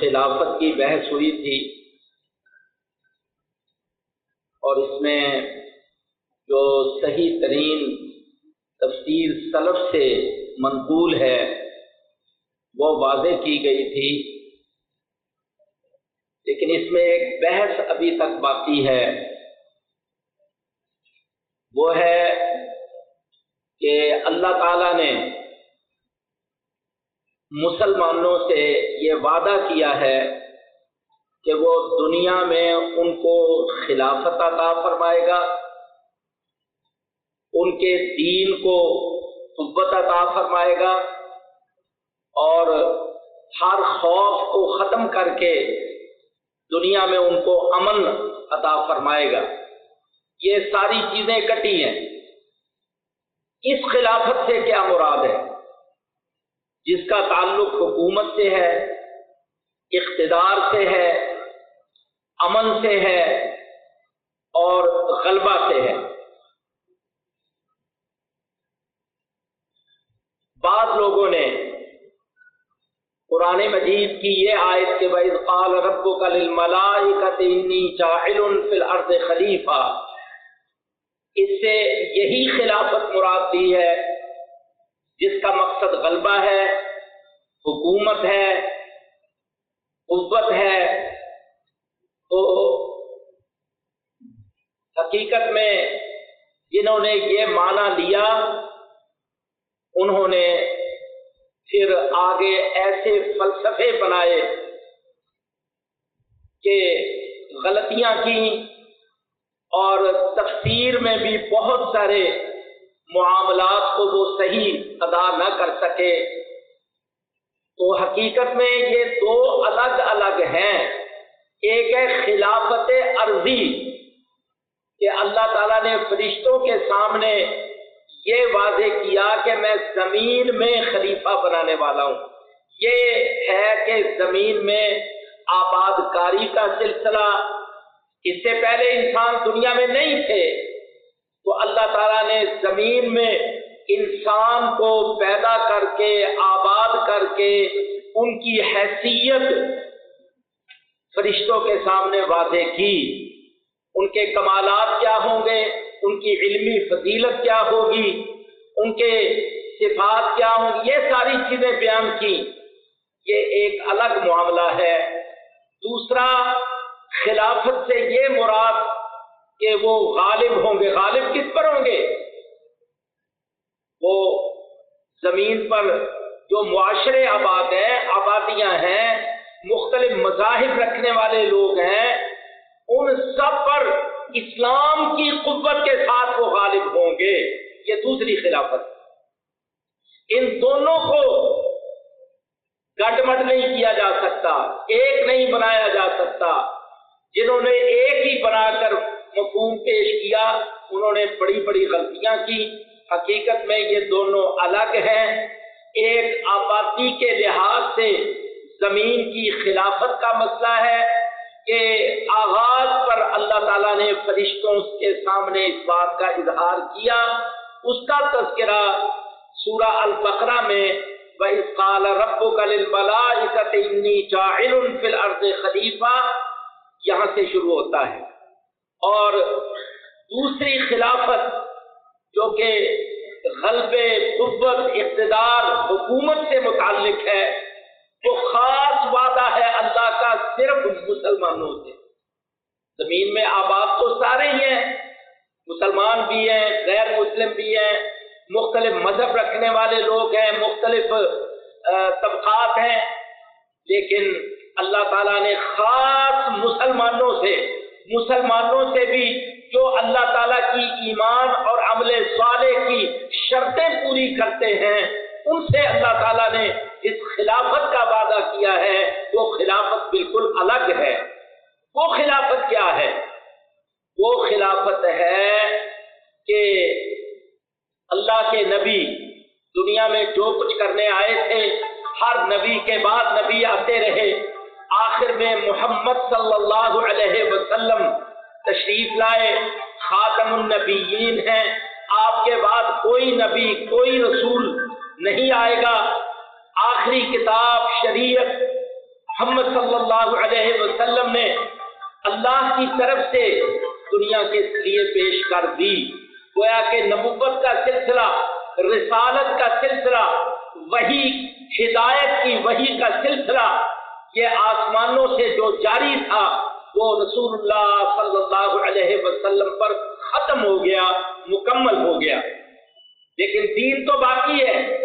خلافت کی بحث ہوئی تھی اور اس میں جو صحیح ترین تفسیر سلف سے منقول ہے، وہ واضح کی گئی تھی۔ لیکن اس میں ایک بحث ابھی تک باقی ہے۔ وہ ہے کہ اللہ تعالی نے مسلمانوں سے یہ وعدہ کیا ہے کہ وہ دنیا میں ان کو خلافت عطا فرمائے گا، ان کے دین کو قوت عطا فرمائے گا اور ہر خوف کو ختم کر کے دنیا میں ان کو امن عطا فرمائے گا۔ یہ ساری چیزیں کٹی ہیں۔ اس خلافت سے کیا مراد ہے؟ جس کا تعلق حکومت سے ہے، اقتدار سے ہے، امن سے ہے اور غلبہ سے ہے۔ بعض لوگوں نے قرآن مجید کی یہ آیت کے بعد قال رب کا الارض خلیفہ اس سے یہی خلافت مراد دی ہے جس کا مقصد غلبہ ہے، حکومت ہے، قوت ہے، تو حقیقت میں جنہوں نے یہ معنی لیا، انہوں نے پھر آگے ایسے فلسفے بنائے کہ غلطیاں کی اور تفسیر میں بھی بہت سارے معاملات کو وہ صحیح ادا نہ کر سکے۔ تو حقیقت میں یہ دو الگ الگ ہیں۔ ایک ہے خلافت عرضی، کہ اللہ تعالیٰ نے فرشتوں کے سامنے یہ واضح کیا کہ میں زمین میں خلیفہ بنانے والا ہوں۔ یہ ہے کہ زمین میں آباد کاری کا سلسلہ۔ اس سے پہلے انسان دنیا میں نہیں تھے۔ تو اللہ تعالیٰ نے زمین میں انسان کو پیدا کر کے، آباد کر کے ان کی حیثیت فرشتوں کے سامنے واضح کی۔ ان کے کمالات کیا ہوں گے؟ ان کی علمی فضیلت کیا ہوگی؟ ان کے صفات کیا ہوں؟ گی یہ ساری چیزیں بیان کی۔ یہ ایک الگ معاملہ ہے۔ دوسرا، خلافت سے یہ مراد کہ وہ غالب ہوں گے۔ غالب کس پر ہوں گے؟ وہ زمین پر جو معاشرے آباد ہیں، آبادیاں ہیں، مختلف مذاہب رکھنے والے لوگ ہیں، ان سب پر اسلام کی قوت کے ساتھ وہ غالب ہوں گے۔ یہ دوسری خلافت۔ ان دونوں کو گٹ مٹ نہیں کیا جا سکتا، ایک نہیں بنایا جا سکتا۔ جنہوں نے ایک ہی بنا کر مفہوم پیش کیا، انہوں نے بڑی بڑی غلطیاں کی۔ حقیقت میں یہ دونوں الگ ہیں۔ ایک آبادی کے لحاظ سے زمین کی خلافت کا مسئلہ ہے کہ آغاز پر اللہ تعالیٰ نے فرشتوں کے سامنے اس بات کا اظہار کیا۔ اس کا تذکرہ سورہ البقرہ میں، وَإِذْ قَالَ رَبُّكَ لِلْمَلَائِكَةِ إِنِّي جَاعِلٌ فِي الْأَرْضِ خلیفہ یہاں سے شروع ہوتا ہے۔ اور دوسری خلافت جو کہ غلب قوت اقتدار حکومت سے متعلق ہے، وہ خاص وعدہ ہے اللہ کا صرف مسلمانوں سے۔ زمین میں آباد تو سارے ہی ہیں، مسلمان بھی ہیں، غیر مسلم بھی ہیں، مختلف مذہب رکھنے والے لوگ ہیں، مختلف طبقات ہیں، لیکن اللہ تعالیٰ نے خاص مسلمانوں سے مسلمانوں سے بھی جو اللہ تعالیٰ کی ایمان اور عمل صالح کی شرطیں پوری کرتے ہیں، ان سے اللہ تعالیٰ نے اس خلافت کا وعدہ کیا ہے۔ وہ خلافت بالکل الگ ہے۔ وہ خلافت کیا ہے؟ وہ خلافت ہے کہ اللہ کے نبی دنیا میں جو کچھ کرنے آئے تھے، ہر نبی کے بعد نبی آتے رہے۔ آخر میں محمد صلی اللہ علیہ وسلم تشریف لائے، خاتم النبیین ہیں۔ آپ کے بعد کوئی نبی، کوئی رسول نہیں آئے گا۔ آخری کتاب شریعت محمد صلی اللہ علیہ وسلم نے اللہ کی طرف سے دنیا کے لیے پیش کر دی۔ گویا کہ نبوت کا سلسلہ، رسالت کا سلسلہ وہی ہدایت کی وہی کا سلسلہ یہ آسمانوں سے جو جاری تھا، وہ رسول اللہ صلی اللہ علیہ وسلم پر ختم ہو گیا، مکمل ہو گیا۔ لیکن دین تو باقی ہے۔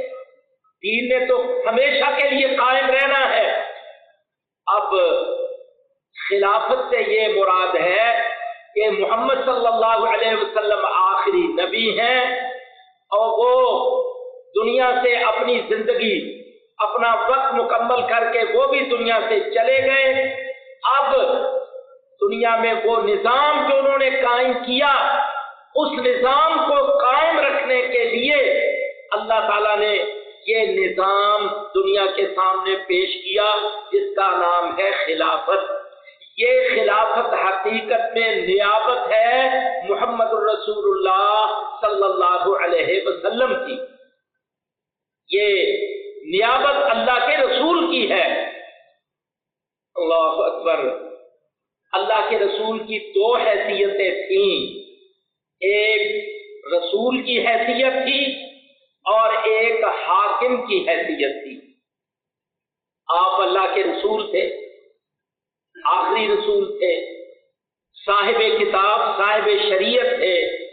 دین نے تو ہمیشہ کے لیے قائم رہنا ہے۔ اب خلافت سے یہ مراد ہے کہ محمد صلی اللہ علیہ وسلم آخری نبی ہیں اور وہ دنیا سے اپنی زندگی اپنا وقت مکمل کر کے وہ بھی دنیا سے چلے گئے۔ اب دنیا میں وہ نظام جو انہوں نے قائم کیا، اس نظام کو قائم رکھنے کے لیے اللہ تعالیٰ نے یہ نظام دنیا کے سامنے پیش کیا، جس کا نام ہے خلافت۔ یہ خلافت حقیقت میں نیابت ہے محمد الرسول اللہ صلی اللہ علیہ وسلم کی۔ یہ نیابت اللہ کے رسول کی ہے۔ اللہ اکبر۔ اللہ کے رسول کی دو حیثیتیں تھیں۔ ایک رسول کی حیثیت تھی اور ایک حاکم کی حیثیت تھی۔ آپ اللہ کے رسول تھے، آخری رسول تھے، صاحب کتاب، صاحب شریعت تھے۔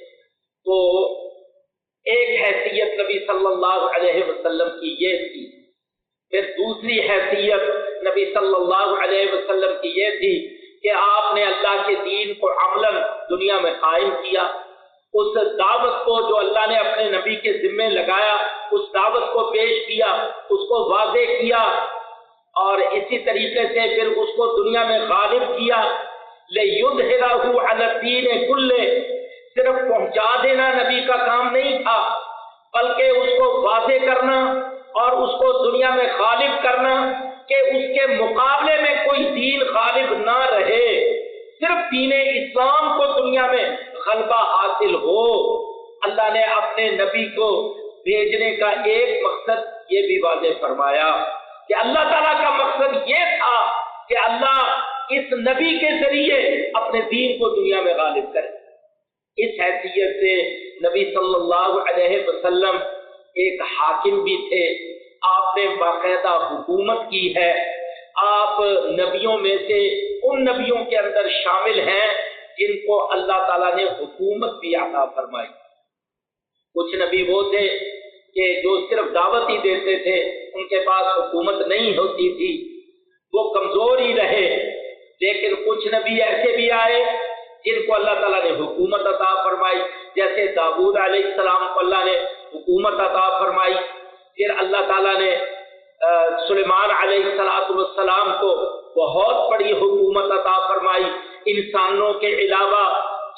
تو ایک حیثیت نبی صلی اللہ علیہ وسلم کی یہ تھی۔ پھر دوسری حیثیت نبی صلی اللہ علیہ وسلم کی یہ تھی کہ آپ نے اللہ کے دین کو عمل دنیا میں قائم کیا۔ اس دعوت کو جو اللہ نے اپنے نبی کے ذمے لگایا، اس دعوت کو پیش کیا، اس کو واضح کیا اور اسی طریقے سے پھر اس کو دنیا میں غالب کیا۔ لے یدھ راہو الدین کلے صرف پہنچا دینا نبی کا کام نہیں تھا، بلکہ اس کو واضح کرنا اور اس کو دنیا میں غالب کرنا کہ اس کے مقابلے میں کوئی دین غالب نہ رہے۔ صرف دین اسلام کو دنیا میں غلبہ حاصل ہو۔ اللہ نے اپنے نبی کو بھیجنے کا ایک مقصد یہ بھی واضح فرمایا کہ اللہ تعالیٰ کا مقصد یہ تھا کہ اللہ اس نبی کے ذریعے اپنے دین کو دنیا میں غالب کرے۔ اس حیثیت سے نبی صلی اللہ علیہ وسلم ایک حاکم بھی تھے۔ آپ نے باقاعدہ حکومت کی ہے۔ آپ نبیوں میں سے ان نبیوں کے اندر شامل ہیں جن کو اللہ تعالیٰ نے حکومت بھی عطا فرمائی۔ کچھ نبی وہ تھے کہ جو صرف دعوت ہی دیتے تھے، ان کے پاس حکومت نہیں ہوتی تھی۔ وہ کمزور ہی رہے، لیکن کچھ نبی ایسے بھی آئے جن کو اللہ تعالیٰ نے حکومت عطا فرمائی، جیسے داود علیہ السلام کو اللہ نے حکومت عطا فرمائی، پھر اللہ تعالیٰ نے سلیمان علیہ السلام کو بہت بڑی حکومت عطا فرمائی۔ انسانوں کے علاوہ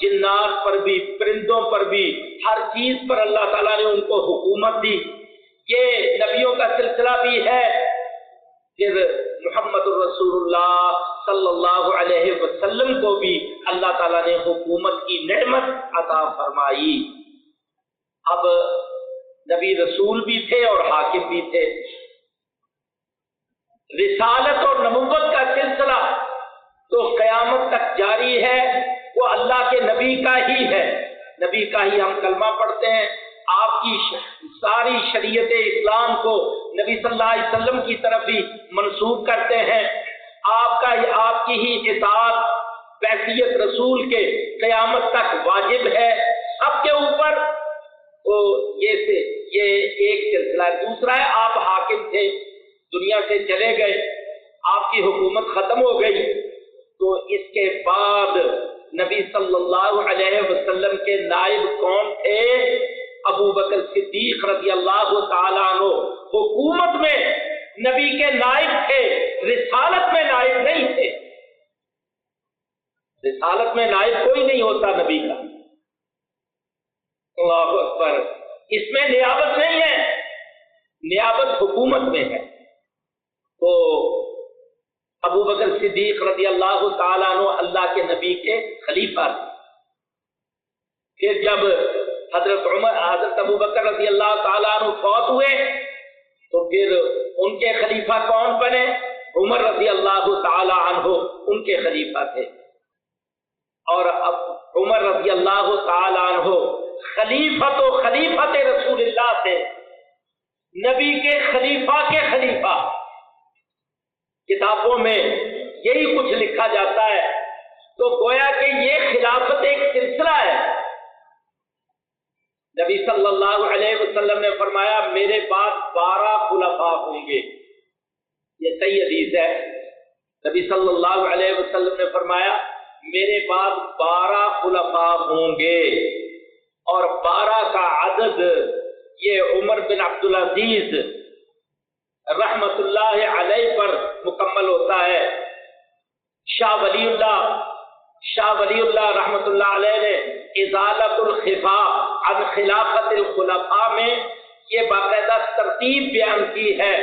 جنات پر بھی، پرندوں پر بھی ہر چیز پر اللہ تعالیٰ نے ان کو حکومت دی۔ یہ نبیوں کا سلسلہ بھی ہے۔ پھر محمد الرسول اللہ صلی اللہ علیہ وسلم کو بھی اللہ تعالیٰ نے حکومت کی نعمت عطا فرمائی۔ اب نبی رسول بھی تھے اور حاکم بھی تھے۔ رسالت اور نبوت کا سلسلہ تو قیامت تک جاری ہے، وہ اللہ کے نبی کا ہی ہے۔ نبی کا ہی ہم کلمہ پڑھتے ہیں۔ آپ کی ساری شریعت اسلام کو نبی صلی اللہ علیہ وسلم کی طرف ہی منسوخ کرتے ہیں۔ آپ کا آپ کی ہی اطاعت بحثیت رسول کے قیامت تک واجب ہے۔ سب کے اوپر وہ یہ سے یہ ایک سلسلہ ہے۔ دوسرا ہے، آپ حاکم تھے، دنیا سے چلے گئے۔ آپ کی حکومت ختم ہو گئی۔ تو اس کے بعد نبی صلی اللہ علیہ وسلم کے نائب کون تھے؟ ابو بکر صدیق رضی اللہ تعالیٰ عنہ۔ حکومت میں نبی کے نائب تھے، رسالت میں نائب نہیں تھے۔ رسالت میں نائب کوئی نہیں ہوتا نبی کا۔ اللہ اکبر، اس میں نیابت نہیں ہے۔ نیابت حکومت میں ہے۔ تو ابو بکر صدیق رضی اللہ تعالیٰ عنہ اللہ کے نبی کے خلیفہ پھر جب حضرت عمر، حضرت ابو بکر رضی اللہ تعالیٰ عنہ فوت ہوئے، تو پھر ان کے خلیفہ کون بنے؟ عمر رضی اللہ تعالی عنہ ان کے خلیفہ تھے۔ اور اب عمر رضی اللہ تعالی عنہ خلیفہ تو خلیفہ رسول اللہ سے، نبی کے خلیفہ کے خلیفہ۔ کتابوں میں یہی کچھ لکھا جاتا ہے۔ تو گویا کہ یہ خلافت ایک سلسلہ ہے۔ نبی صلی اللہ علیہ وسلم نے فرمایا، میرے پاس بارہ خلفاء ہوں گے۔ یہ صحیح حدیث ہے۔ نبی صلی اللہ علیہ وسلم نے فرمایا، میرے پاس بارہ خلفاء ہوں گے۔ اور بارہ کا عدد یہ عمر بن عبد العزیز رحمت اللہ علیہ پر مکمل ہوتا ہے۔ شاہ ولی اللہ شاہ ولی اللہ رحمت اللہ علیہ نے ازالت الخفا عن خلافت الخلفاء میں یہ باقاعدہ ترتیب بیان کی ہے۔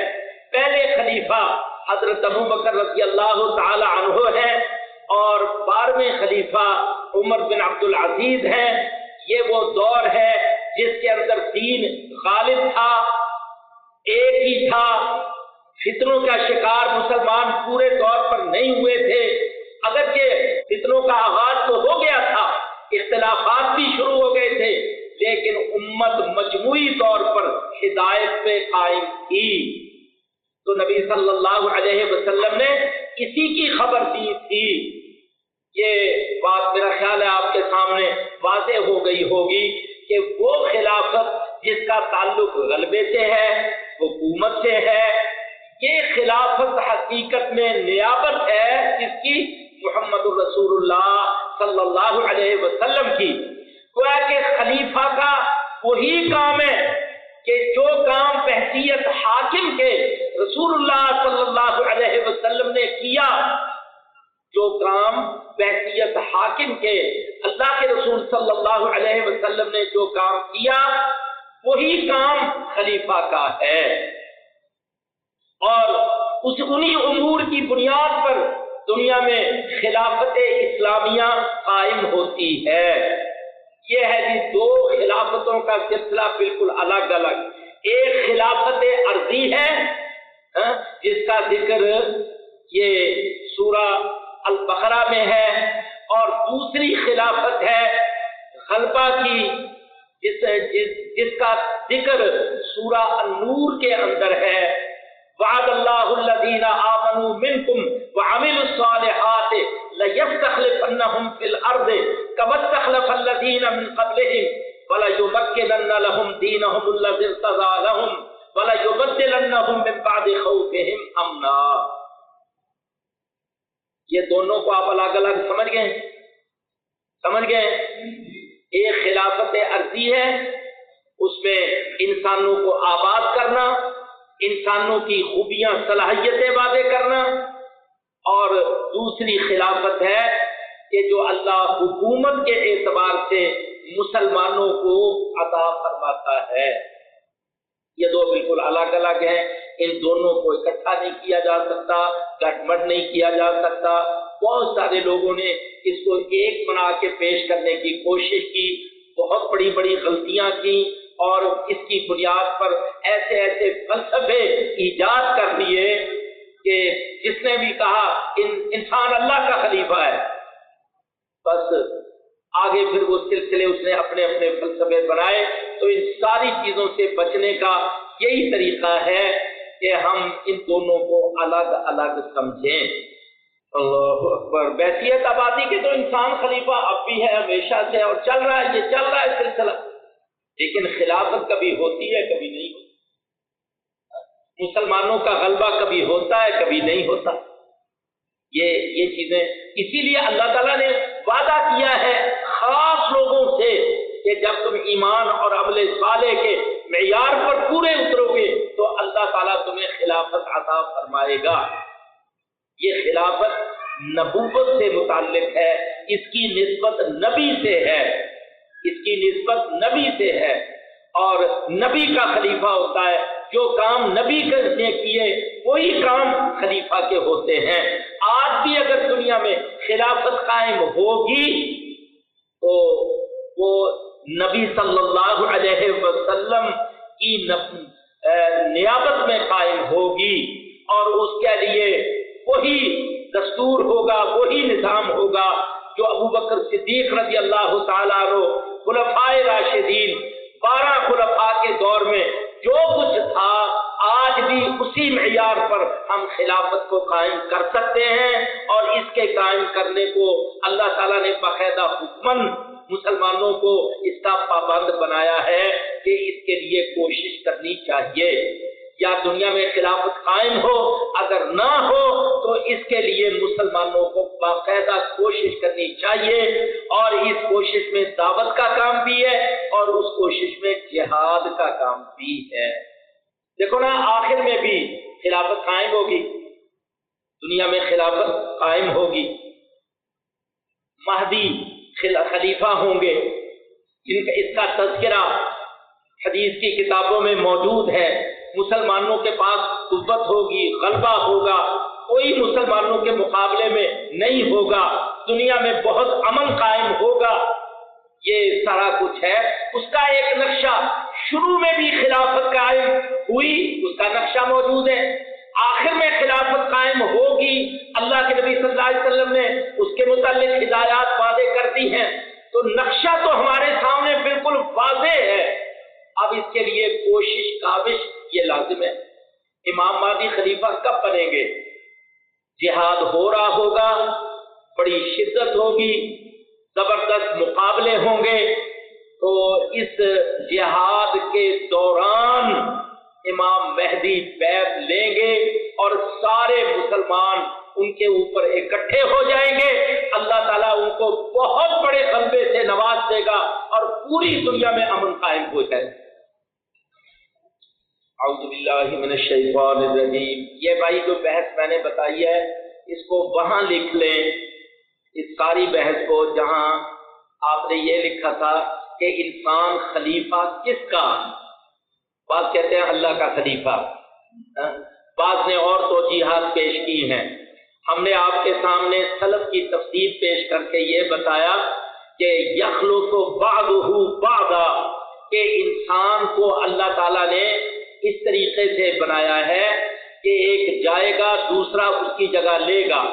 پہلے خلیفہ حضرت ابو بکر رضی اللہ تعالی عنہ ہے اور بارہویں خلیفہ عمر بن عبد العزیز ہے۔ یہ وہ دور ہے جس کے اندر دین غالب تھا، ایک ہی تھا۔ فتنوں کا شکار مسلمان پورے طور پر نہیں ہوئے تھے۔ اگرچہ فتنوں کا آغاز تو ہو گیا تھا، اختلافات بھی شروع ہو گئے تھے، لیکن امت مجموعی طور پر ہدایت پہ قائم تھی۔ تو نبی صلی اللہ علیہ وسلم نے اسی کی خبر دی تھی۔ یہ بات میرا خیال ہے آپ کے سامنے واضح ہو گئی ہوگی کہ وہ خلافت جس کا تعلق غلبے سے ہے، حکومت سے ہے، یہ خلافت حقیقت میں نیابت ہے جس کی محمد الرسول اللہ صلی اللہ علیہ وسلم کی۔ گویا کہ خلیفہ کا وہی کام ہے کہ جو کام بحثیت حاکم کے رسول اللہ صلی اللہ علیہ وسلم نے کیا، جو کام بحثیت حاکم کے اللہ کے رسول صلی اللہ علیہ وسلم نے جو کام کیا، وہی کام خلیفہ کا ہے۔ اور اس انہی امور کی بنیاد پر دنیا میں خلافت اسلامیہ قائم ہوتی ہے۔ یہ ہے جی دو خلافتوں کا سلسلہ بالکل الگ الگ۔ ایک خلافت عرضی ہے ہاں، جس کا ذکر یہ سورہ البقرہ میں ہے اور دوسری خلافت ہے غلبہ کی جس, جس, جس کا ذکر سورہ النور کے اندر ہے۔ وعد اللہ الذین آمنوا منکم وعملوا الصالحات ليستخلفنهم في الارض كما استخلف الذين من قبلهم ولا يمكنن لهم دينهم الذي ارتضى لهم ولا يبدلنهم من بعد خوفهم امنا یہ دونوں کو آپ الگ الگ سمجھ گئے؟ سمجھ گئے؟ ایک خلافت عرضی ہے، اس میں انسانوں کو آباد کرنا انسانوں کی خوبیاں، صلاحیتیں واضح کرنا۔ اور دوسری خلافت ہے کہ جو اللہ حکومت کے اعتبار سے مسلمانوں کو عطا فرماتا ہے۔ یہ دو بالکل الگ الگ ہیں۔ ان دونوں کو اکٹھا نہیں کیا جا سکتا گٹ مٹ نہیں کیا جا سکتا۔ بہت سارے لوگوں نے اس کو ایک بنا کے پیش کرنے کی کوشش کی، بہت بڑی بڑی غلطیاں کی اور اس کی بنیاد پر ایسے ایسے فلسفے ایجاد کر دیے کہ جس نے بھی کہا ان انسان اللہ کا خلیفہ ہے۔ بس آگے پھر وہ سلسلے اس نے اپنے اپنے فلسفے بنائے۔ تو ان ساری چیزوں سے بچنے کا یہی طریقہ ہے کہ ہم ان دونوں کو الگ الگ سمجھیں۔ اللہ اکبر۔ بیسیت آبادی کے تو انسان خلیفہ اب بھی ہے، ہمیشہ سے اور چل رہا ہے، یہ چل رہا ہے سلسلہ۔ لیکن خلافت کبھی ہوتی ہے، کبھی نہیں ہوتی۔ مسلمانوں کا غلبہ کبھی ہوتا ہے، کبھی نہیں ہوتا۔ یہ یہ چیزیں۔ اسی لیے اللہ تعالیٰ نے وعدہ کیا ہے خاص لوگوں سے کہ جب تم ایمان اور عمل صالح کے معیار پر پورے اترو گے تو اللہ تعالیٰ تمہیں خلافت عطا فرمائے گا۔ یہ خلافت نبوت سے متعلق ہے، اس کی نسبت نبی سے ہے۔ اس کی نسبت نبی سے ہے اور نبی کا خلیفہ ہوتا ہے جو کام نبی نے کیے، وہی کام خلیفہ کے ہوتے ہیں۔ آج بھی اگر دنیا میں خلافت قائم ہوگی تو وہ نبی صلی اللہ علیہ وسلم کی نیابت میں قائم ہوگی اور اس کے لیے وہی دستور ہوگا، وہی نظام ہوگا۔ جو ابو بکر صدیق رضی اللہ تعالیٰ خلفائے راشدین، بارہ خلفاء کے دور میں جو کچھ تھا، آج بھی اسی معیار پر ہم خلافت کو قائم کر سکتے ہیں اور اس کے قائم کرنے کو اللہ تعالیٰ نے باقاعدہ حکمن مسلمانوں کو اس کا پابند بنایا ہے کہ اس کے لیے کوشش کرنی چاہیے۔ یا دنیا میں خلافت قائم ہو، اگر نہ ہو، تو اس کے لیے مسلمانوں کو باقاعدہ کوشش کرنی چاہیے اور اس کوشش میں دعوت کا کام بھی ہے اور اس کوشش میں جہاد کا کام بھی ہے۔ دیکھو نا، آخر میں بھی خلافت قائم ہوگی، دنیا میں خلافت قائم ہوگی۔ مہدی خلیفہ ہوں گے۔ اس کا تذکرہ حدیث کی کتابوں میں موجود ہے۔ مسلمانوں کے پاس قوت ہوگی، غلبہ ہوگا، کوئی مسلمانوں کے مقابلے میں نہیں ہوگا، دنیا میں بہت امن قائم ہوگا۔ یہ سارا کچھ ہے۔ اس کا ایک نقشہ شروع میں بھی خلافت قائم ہوئی، اس کا نقشہ موجود ہے۔ آخر میں خلافت قائم ہوگی۔ اللہ کے نبی صلی اللہ علیہ وسلم نے اس کے متعلق ہدایات وعدے کر دی ہیں۔ تو نقشہ تو ہمارے سامنے بالکل واضح ہے۔ اب اس کے لیے کوشش کاوش یہ لازم ہے۔ امام مادی خلیفہ کب بنیں گے؟ جہاد ہو رہا ہوگا، بڑی شدت ہوگی، زبردست مقابلے ہوں گے۔ تو اس جہاد کے دوران امام مہدی بیت لیں گے اور سارے مسلمان ان کے اوپر اکٹھے ہو جائیں گے۔ اللہ تعالیٰ ان کو بہت بڑے غلبے سے نواز دے گا اور پوری دنیا میں امن قائم ہو جائے۔ گا اعوذ باللہ من الشیطان الرجیم۔ یہ بھائی جو بحث میں نے بتائی ہے، اس کو وہاں لکھ لیں، اس ساری بحث کو جہاں آپ نے یہ لکھا تھا کہ انسان خلیفہ کس کا؟ بعض کہتے ہیں اللہ کا خلیفہ۔ ہاں؟ بعض نے اور تو جہاد پیش کی ہیں۔ ہم نے آپ کے سامنے سلف کی تفصیل پیش کر کے یہ بتایا کہ یخلو تو باغ باغا کہ انسان کو اللہ تعالیٰ نے اس طریقے سے بنایا ہے کہ ایک جائے گا، دوسرا اس کی جگہ لے گا۔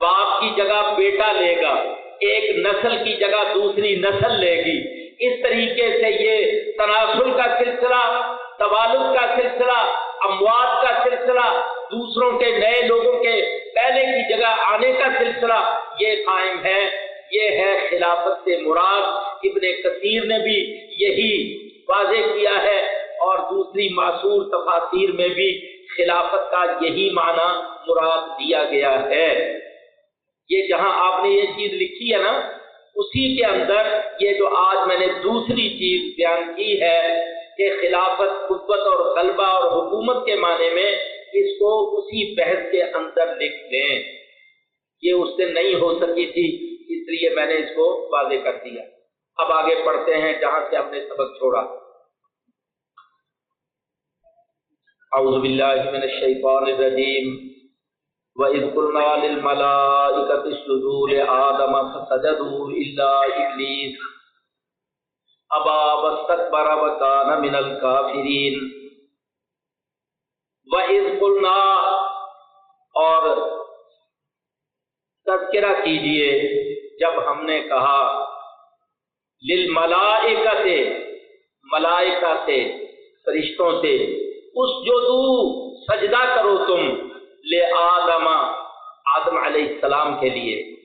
باپ کی جگہ بیٹا لے گا، ایک نسل کی جگہ دوسری نسل لے گی۔ اس طریقے سے یہ تناسل کا سلسلہ تبالد کا سلسلہ، اموات کا سلسلہ، دوسروں کے نئے لوگوں کے پہلے کی جگہ آنے کا سلسلہ یہ قائم ہے۔ یہ ہے خلافت سے مراد۔ ابن کثیر نے بھی یہی واضح کیا ہے۔ اور دوسری معصور تفاصیر میں بھی خلافت کا یہی معنی مراد دیا گیا ہے۔ یہ جہاں آپ نے یہ چیز لکھی ہے نا، اسی کے اندر یہ جو آج میں نے دوسری چیز بیان کی ہے کہ خلافت قوت اور غلبہ اور حکومت کے معنی میں اس کو اسی بحث کے اندر لکھ دیں۔ یہ اس سے نہیں ہو سکی تھی، اس لیے میں نے اس کو واضح کر دیا۔ اب آگے پڑھتے ہیں جہاں سے ہم نے سبق چھوڑا۔ اعوذ باللہ من الشیطان الرجیم وَإِذْ قُلْنَا لِلْمَلَائِكَةِ اسْجُدُوا لِآدَمَ فَسَجَدُوا إِلَّا إِبْلِيسَ. أَبَى وَاسْتَكْبَرَ وَكَانَ مِنَ الْكَافِرِينَ. وَإِذْ قُلْنَا اور تذکرہ کیجیے، جب ہم نے کہا لِلْمَلَائِكَةِ ملائکہ سے، فرشتوں سے اس جو سجدہ کرو تم لے آدم آدم علیہ السلام کے لیے۔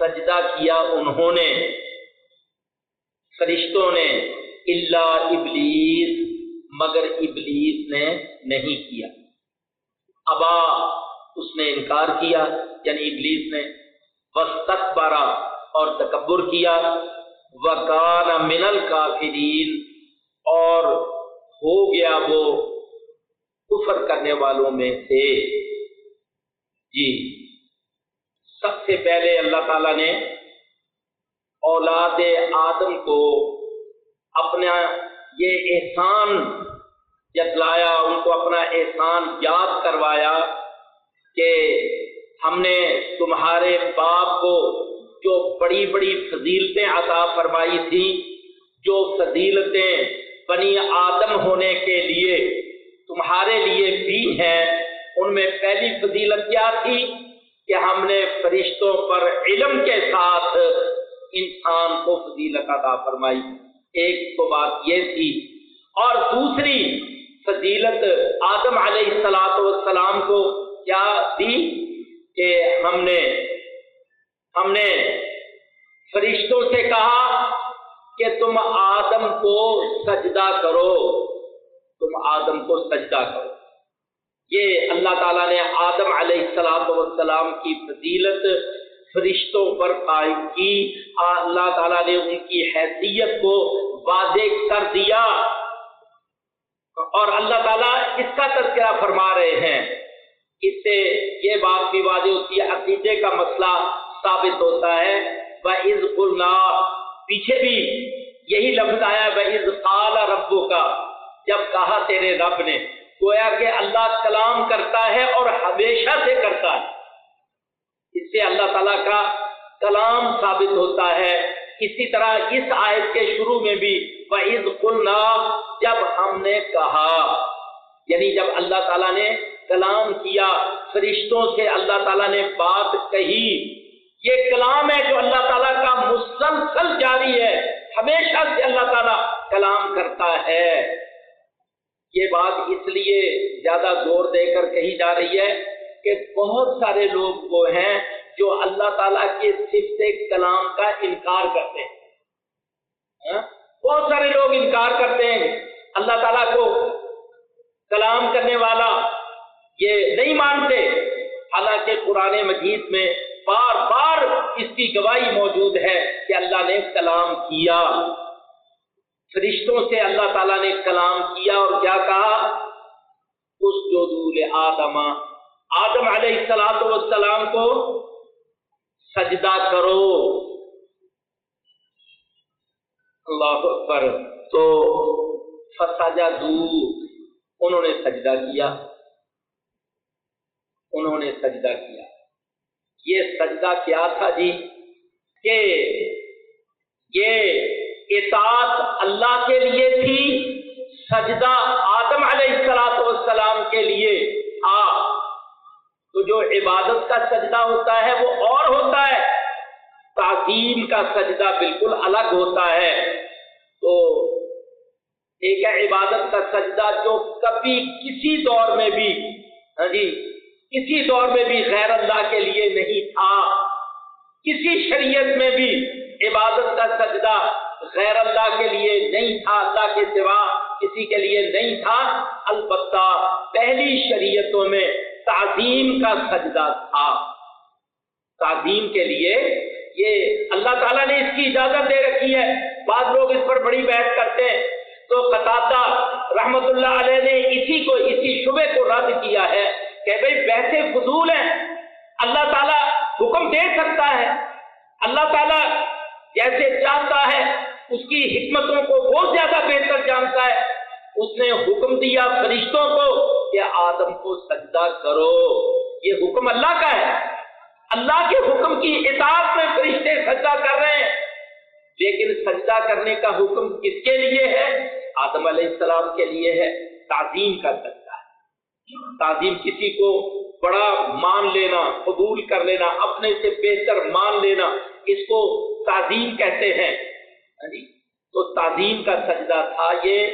سجدہ کیا انہوں نے، فرشتوں نے اللہ ابلیس، مگر ابلیس نے نہیں کیا۔ ابا، اس نے انکار کیا یعنی ابلیس نے۔ بس اور تکبر کیا۔ وکان منل کافرین اور ہو گیا وہ کفر کرنے والوں میں سے۔ جی۔ سب سے پہلے اللہ تعالی نے اولاد آدم کو اپنا یہ احسان جتلایا، ان کو اپنا احسان یاد کروایا کہ ہم نے تمہارے باپ کو جو بڑی بڑی فضیلتیں عطا فرمائی تھی، جو فضیلتیں بنی آدم ہونے کے لیے تمہارے لیے بھی ہیں۔ ان میں پہلی فضیلت کیا تھی؟ کہ ہم نے فرشتوں پر علم کے ساتھ انسان کو فضیلت عطا فرمائی۔ ایک تو بات یہ تھی۔ اور دوسری فضیلت آدم علیہ السلاط والسلام کو کیا دی کہ ہم نے ہم نے فرشتوں سے کہا کہ تم آدم کو سجدہ کرو۔ تم آدم کو سجدہ کرو۔ یہ اللہ تعالیٰ نے آدم علیہ السلام والسلام کی فضیلت فرشتوں پر قائم کی۔ اللہ تعالیٰ نے ان کی حیثیت کو واضح کر دیا۔ اور اللہ تعالیٰ اس کا تذکرہ فرما رہے ہیں۔ اس سے یہ بات بھی واضح ہوتی ہے، عقیدے کا مسئلہ ثابت ہوتا ہے۔ بز اللہ پیچھے بھی یہی لفظ آیا بز قال ربو کا جب کہا تیرے رب نے، گویا کہ اللہ کلام کرتا ہے اور ہمیشہ سے کرتا ہے۔ اس سے اللہ تعالیٰ کا کلام ثابت ہوتا ہے۔ اسی طرح اس آیت کے شروع میں بھی، وَإِذْ قُلْنَا، جب ہم نے کہا۔ یعنی جب اللہ تعالیٰ نے کلام کیا، فرشتوں سے اللہ تعالیٰ نے بات کہی۔ یہ کلام ہے جو اللہ تعالیٰ کا مسلسل جاری ہے۔ ہمیشہ سے اللہ تعالیٰ کلام کرتا ہے۔ یہ بات اس لیے زیادہ زور دے کر کہی جا رہی ہے کہ بہت سارے لوگ وہ ہیں جو اللہ تعالیٰ کے صفت کلام کا انکار کرتے ہیں۔ ہاں؟ بہت سارے لوگ انکار کرتے ہیں۔ اللہ تعالیٰ کو کلام کرنے والا یہ نہیں مانتے۔ حالانکہ قرآن مجید میں بار بار اس کی گواہی موجود ہے کہ اللہ نے کلام کیا۔ فرشتوں سے اللہ تعالیٰ نے کلام کیا اور کیا کہا؟ اس جو دول آدم آدم علیہ السلام والسلام کو سجدہ کرو۔ اللہ اکبر۔ تو فساجا انہوں نے سجدہ کیا۔ انہوں نے سجدہ کیا۔ یہ سجدہ کیا تھا جی؟ کہ یہ اطاعت اللہ کے لیے تھی، سجدہ آدم علیہ السلاط والسلام کے لیے۔ آ تو جو عبادت کا سجدہ ہوتا ہے وہ اور ہوتا ہے، تعظیم کا سجدہ بالکل الگ ہوتا ہے۔ تو ایک ہے عبادت کا سجدہ جو کبھی کسی دور میں بھی۔ ہاں جی کسی دور میں بھی غیر اللہ کے لیے نہیں تھا۔ کسی شریعت میں بھی عبادت کا سجدہ غیر اللہ کے لیے نہیں تھا، اللہ کے سوا کسی کے لیے نہیں تھا۔ البتہ پہلی شریعتوں میں تعظیم کا سجدہ تھا۔ تعظیم کے لیے یہ اللہ تعالیٰ نے اس کی اجازت دے رکھی ہے۔ بعض لوگ اس پر بڑی بحث کرتے ہیں۔ تو قطع رحمت اللہ علیہ نے اسی کو، اسی شبے کو رد کیا ہے۔ کہ بھائی ویسے فضول ہیں، اللہ تعالیٰ حکم دے سکتا ہے۔ اللہ تعالیٰ جیسے چاہتا ہے، اس کی حکمتوں کو بہت زیادہ بہتر جانتا ہے۔ اس نے حکم دیا فرشتوں کو کہ آدم کو سجدہ کرو۔ یہ حکم اللہ کا ہے۔ اللہ کے حکم کی اطاعت میں فرشتے سجدہ کر رہے ہیں۔ لیکن سجدہ کرنے کا حکم کس کے لیے ہے؟ آدم علیہ السلام کے لیے ہے، تعظیم کا سجدہ۔ تعظیم کسی کو بڑا مان لینا، قبول کر لینا، اپنے سے بہتر مان لینا، اس کو تعظیم کہتے ہیں۔ ہاں جی؟ تو تعظیم کا سجدہ تھا یہ،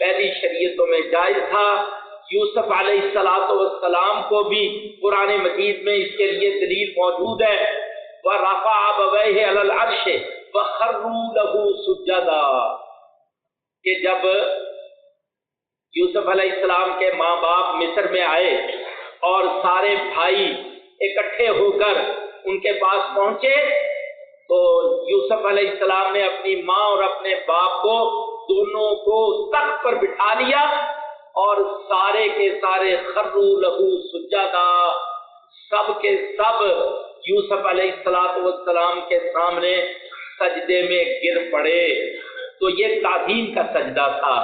پہلی شریعتوں میں جائز تھا۔ یوسف علیہ السلاۃ والسلام کو بھی قرآن مجید میں اس کے لیے دلیل موجود ہے۔ وہ رفا الرش لہو سجدا۔ کہ جب یوسف علیہ السلام کے ماں باپ مصر میں آئے اور سارے بھائی اکٹھے ہو کر ان کے پاس پہنچے تو یوسف علیہ السلام نے اپنی ماں اور اپنے باپ کو دونوں کو تخت پر بٹھا لیا اور سارے کے سارے خرو لہو سجادہ سب کے سب یوسف علیہ السلاط والسلام کے سامنے سجدے میں گر پڑے تو یہ تعظیم کا سجدہ تھا۔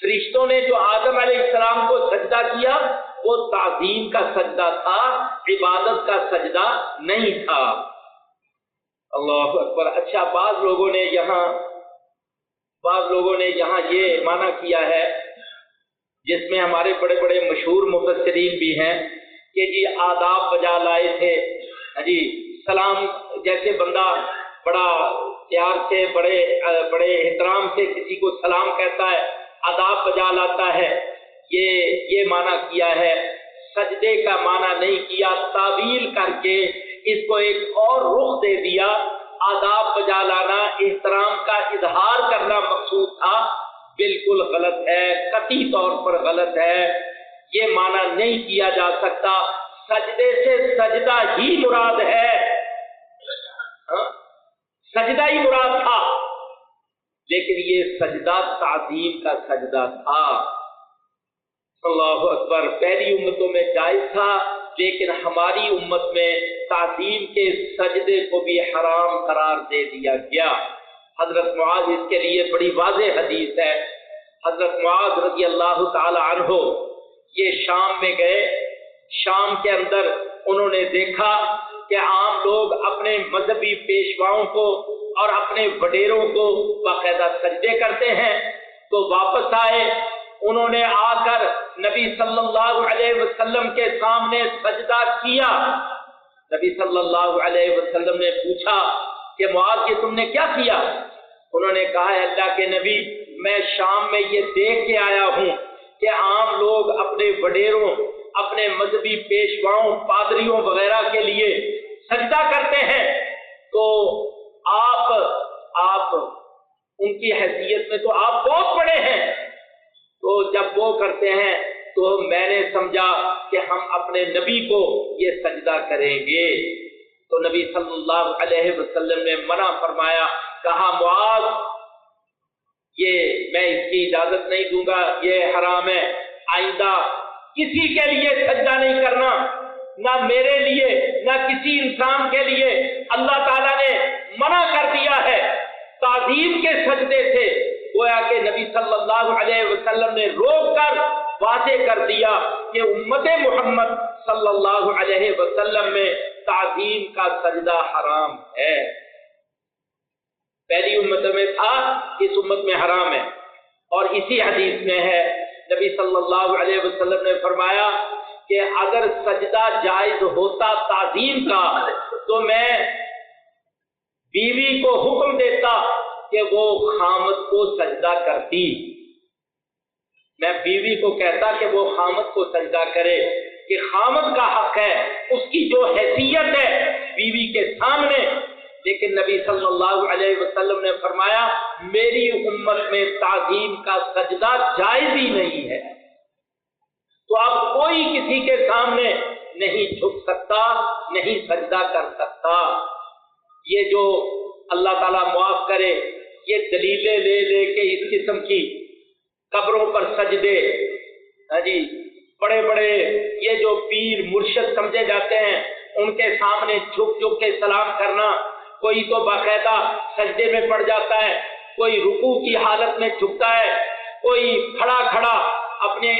فرشتوں نے جو آدم علیہ السلام کو سجدہ کیا، وہ تعظیم کا سجدہ تھا، عبادت کا سجدہ نہیں تھا۔ اللہ اکبر۔ اچھا بعض لوگوں نے یہاں، بعض لوگوں نے یہاں یہ مانا کیا ہے، جس میں ہمارے بڑے بڑے مشہور مفسرین بھی ہیں کہ جی آداب بجا لائے تھے۔ ہاں جی سلام جیسے بندہ بڑا پیار سے، بڑے بڑے احترام سے کسی کو سلام کہتا ہے آداب بجا لاتا ہے۔ یہ یہ مانا کیا ہے؟ سجدے کا مانا نہیں کیا، تعویل کر کے اس کو ایک اور رخ دے دیا۔ آداب بجا لانا، احترام کا اظہار کرنا مقصود تھا۔ بالکل غلط ہے، قطعی طور پر غلط ہے۔ یہ مانا نہیں کیا جا سکتا۔ سجدے سے سجدہ ہی مراد ہے۔ ہاں؟ سجدہ ہی مراد تھا۔ لیکن یہ سجدہ تعظیم کا سجدہ تھا۔ اللہ اکبر، پہلی امتوں میں جائز تھا، لیکن ہماری امت میں تعظیم کے سجدے کو بھی حرام قرار دے دیا گیا۔ حضرت معاذ اس کے لیے بڑی واضح حدیث ہے۔ حضرت معاذ رضی اللہ تعالی عنہ یہ شام میں گئے۔ شام کے اندر انہوں نے دیکھا کہ عام لوگ اپنے مذہبی پیشواؤں کو اور اپنے وڈیروں کو باقاعدہ سجدے کرتے ہیں، تو واپس آئے۔ انہوں نے آ کر نبی صلی اللہ علیہ وسلم کے سامنے سجدہ کیا۔ نبی صلی اللہ علیہ وسلم نے پوچھا کہ معاذ، یہ تم نے کیا کیا؟ انہوں نے کہا ہے اللہ کے نبی، میں شام میں یہ دیکھ کے آیا ہوں کہ عام لوگ اپنے وڈیروں، اپنے مذہبی پیشواؤں، پادریوں وغیرہ کے لیے سجدہ کرتے ہیں۔ تو آپ آپ، ان کی حیثیت میں تو آپ بہت بڑے ہیں۔ تو جب وہ کرتے ہیں تو میں نے سمجھا کہ ہم اپنے نبی کو یہ سجدہ کریں گے۔ تو نبی صلی اللہ علیہ وسلم نے منع فرمایا، کہا، معاذ، یہ میں اس کی اجازت نہیں دوں گا، یہ حرام ہے۔ آئندہ کسی کے لیے سجدہ نہیں کرنا، نہ میرے لیے، نہ کسی انسان کے لیے۔ اللہ تعالیٰ نے منع کر دیا ہے۔ تعظیم کے سجدے سے گویا کہ نبی صلی اللہ علیہ وسلم نے روک کر واضح کر دیا کہ امت محمد صلی اللہ علیہ وسلم میں تعظیم کا سجدہ حرام ہے۔ پہلی امت میں تھا، اس امت میں حرام ہے۔ اور اسی حدیث میں ہے، نبی صلی اللہ علیہ وسلم نے فرمایا کہ اگر سجدہ جائز ہوتا تعظیم کا، تو میں بیوی کو حکم دیتا کہ وہ خامد کو سجدہ کرتی۔ میں بیوی کو کہتا کہ وہ خامد کو سجدہ کرے کہ خامد کا حق ہے، اس کی جو حیثیت ہے بیوی کے سامنے۔ لیکن نبی صلی اللہ علیہ وسلم نے فرمایا، میری امت میں تعظیم کا سجدہ جائز ہی نہیں ہے۔ تو اب کوئی کسی کے سامنے نہیں جھک سکتا، نہیں سجدہ کر سکتا۔ یہ جو اللہ تعالیٰ معاف کرے، یہ دلیلیں لے لے کے اس قسم کی قبروں پر سجدے۔ ہاں جی بڑے بڑے یہ جو پیر مرشد سمجھے جاتے ہیں، ان کے سامنے جھک جھک کے سلام کرنا، کوئی تو باقاعدہ سجدے میں پڑ جاتا ہے، کوئی رکو کی حالت میں جھکتا ہے، کوئی کھڑا کھڑا اپنے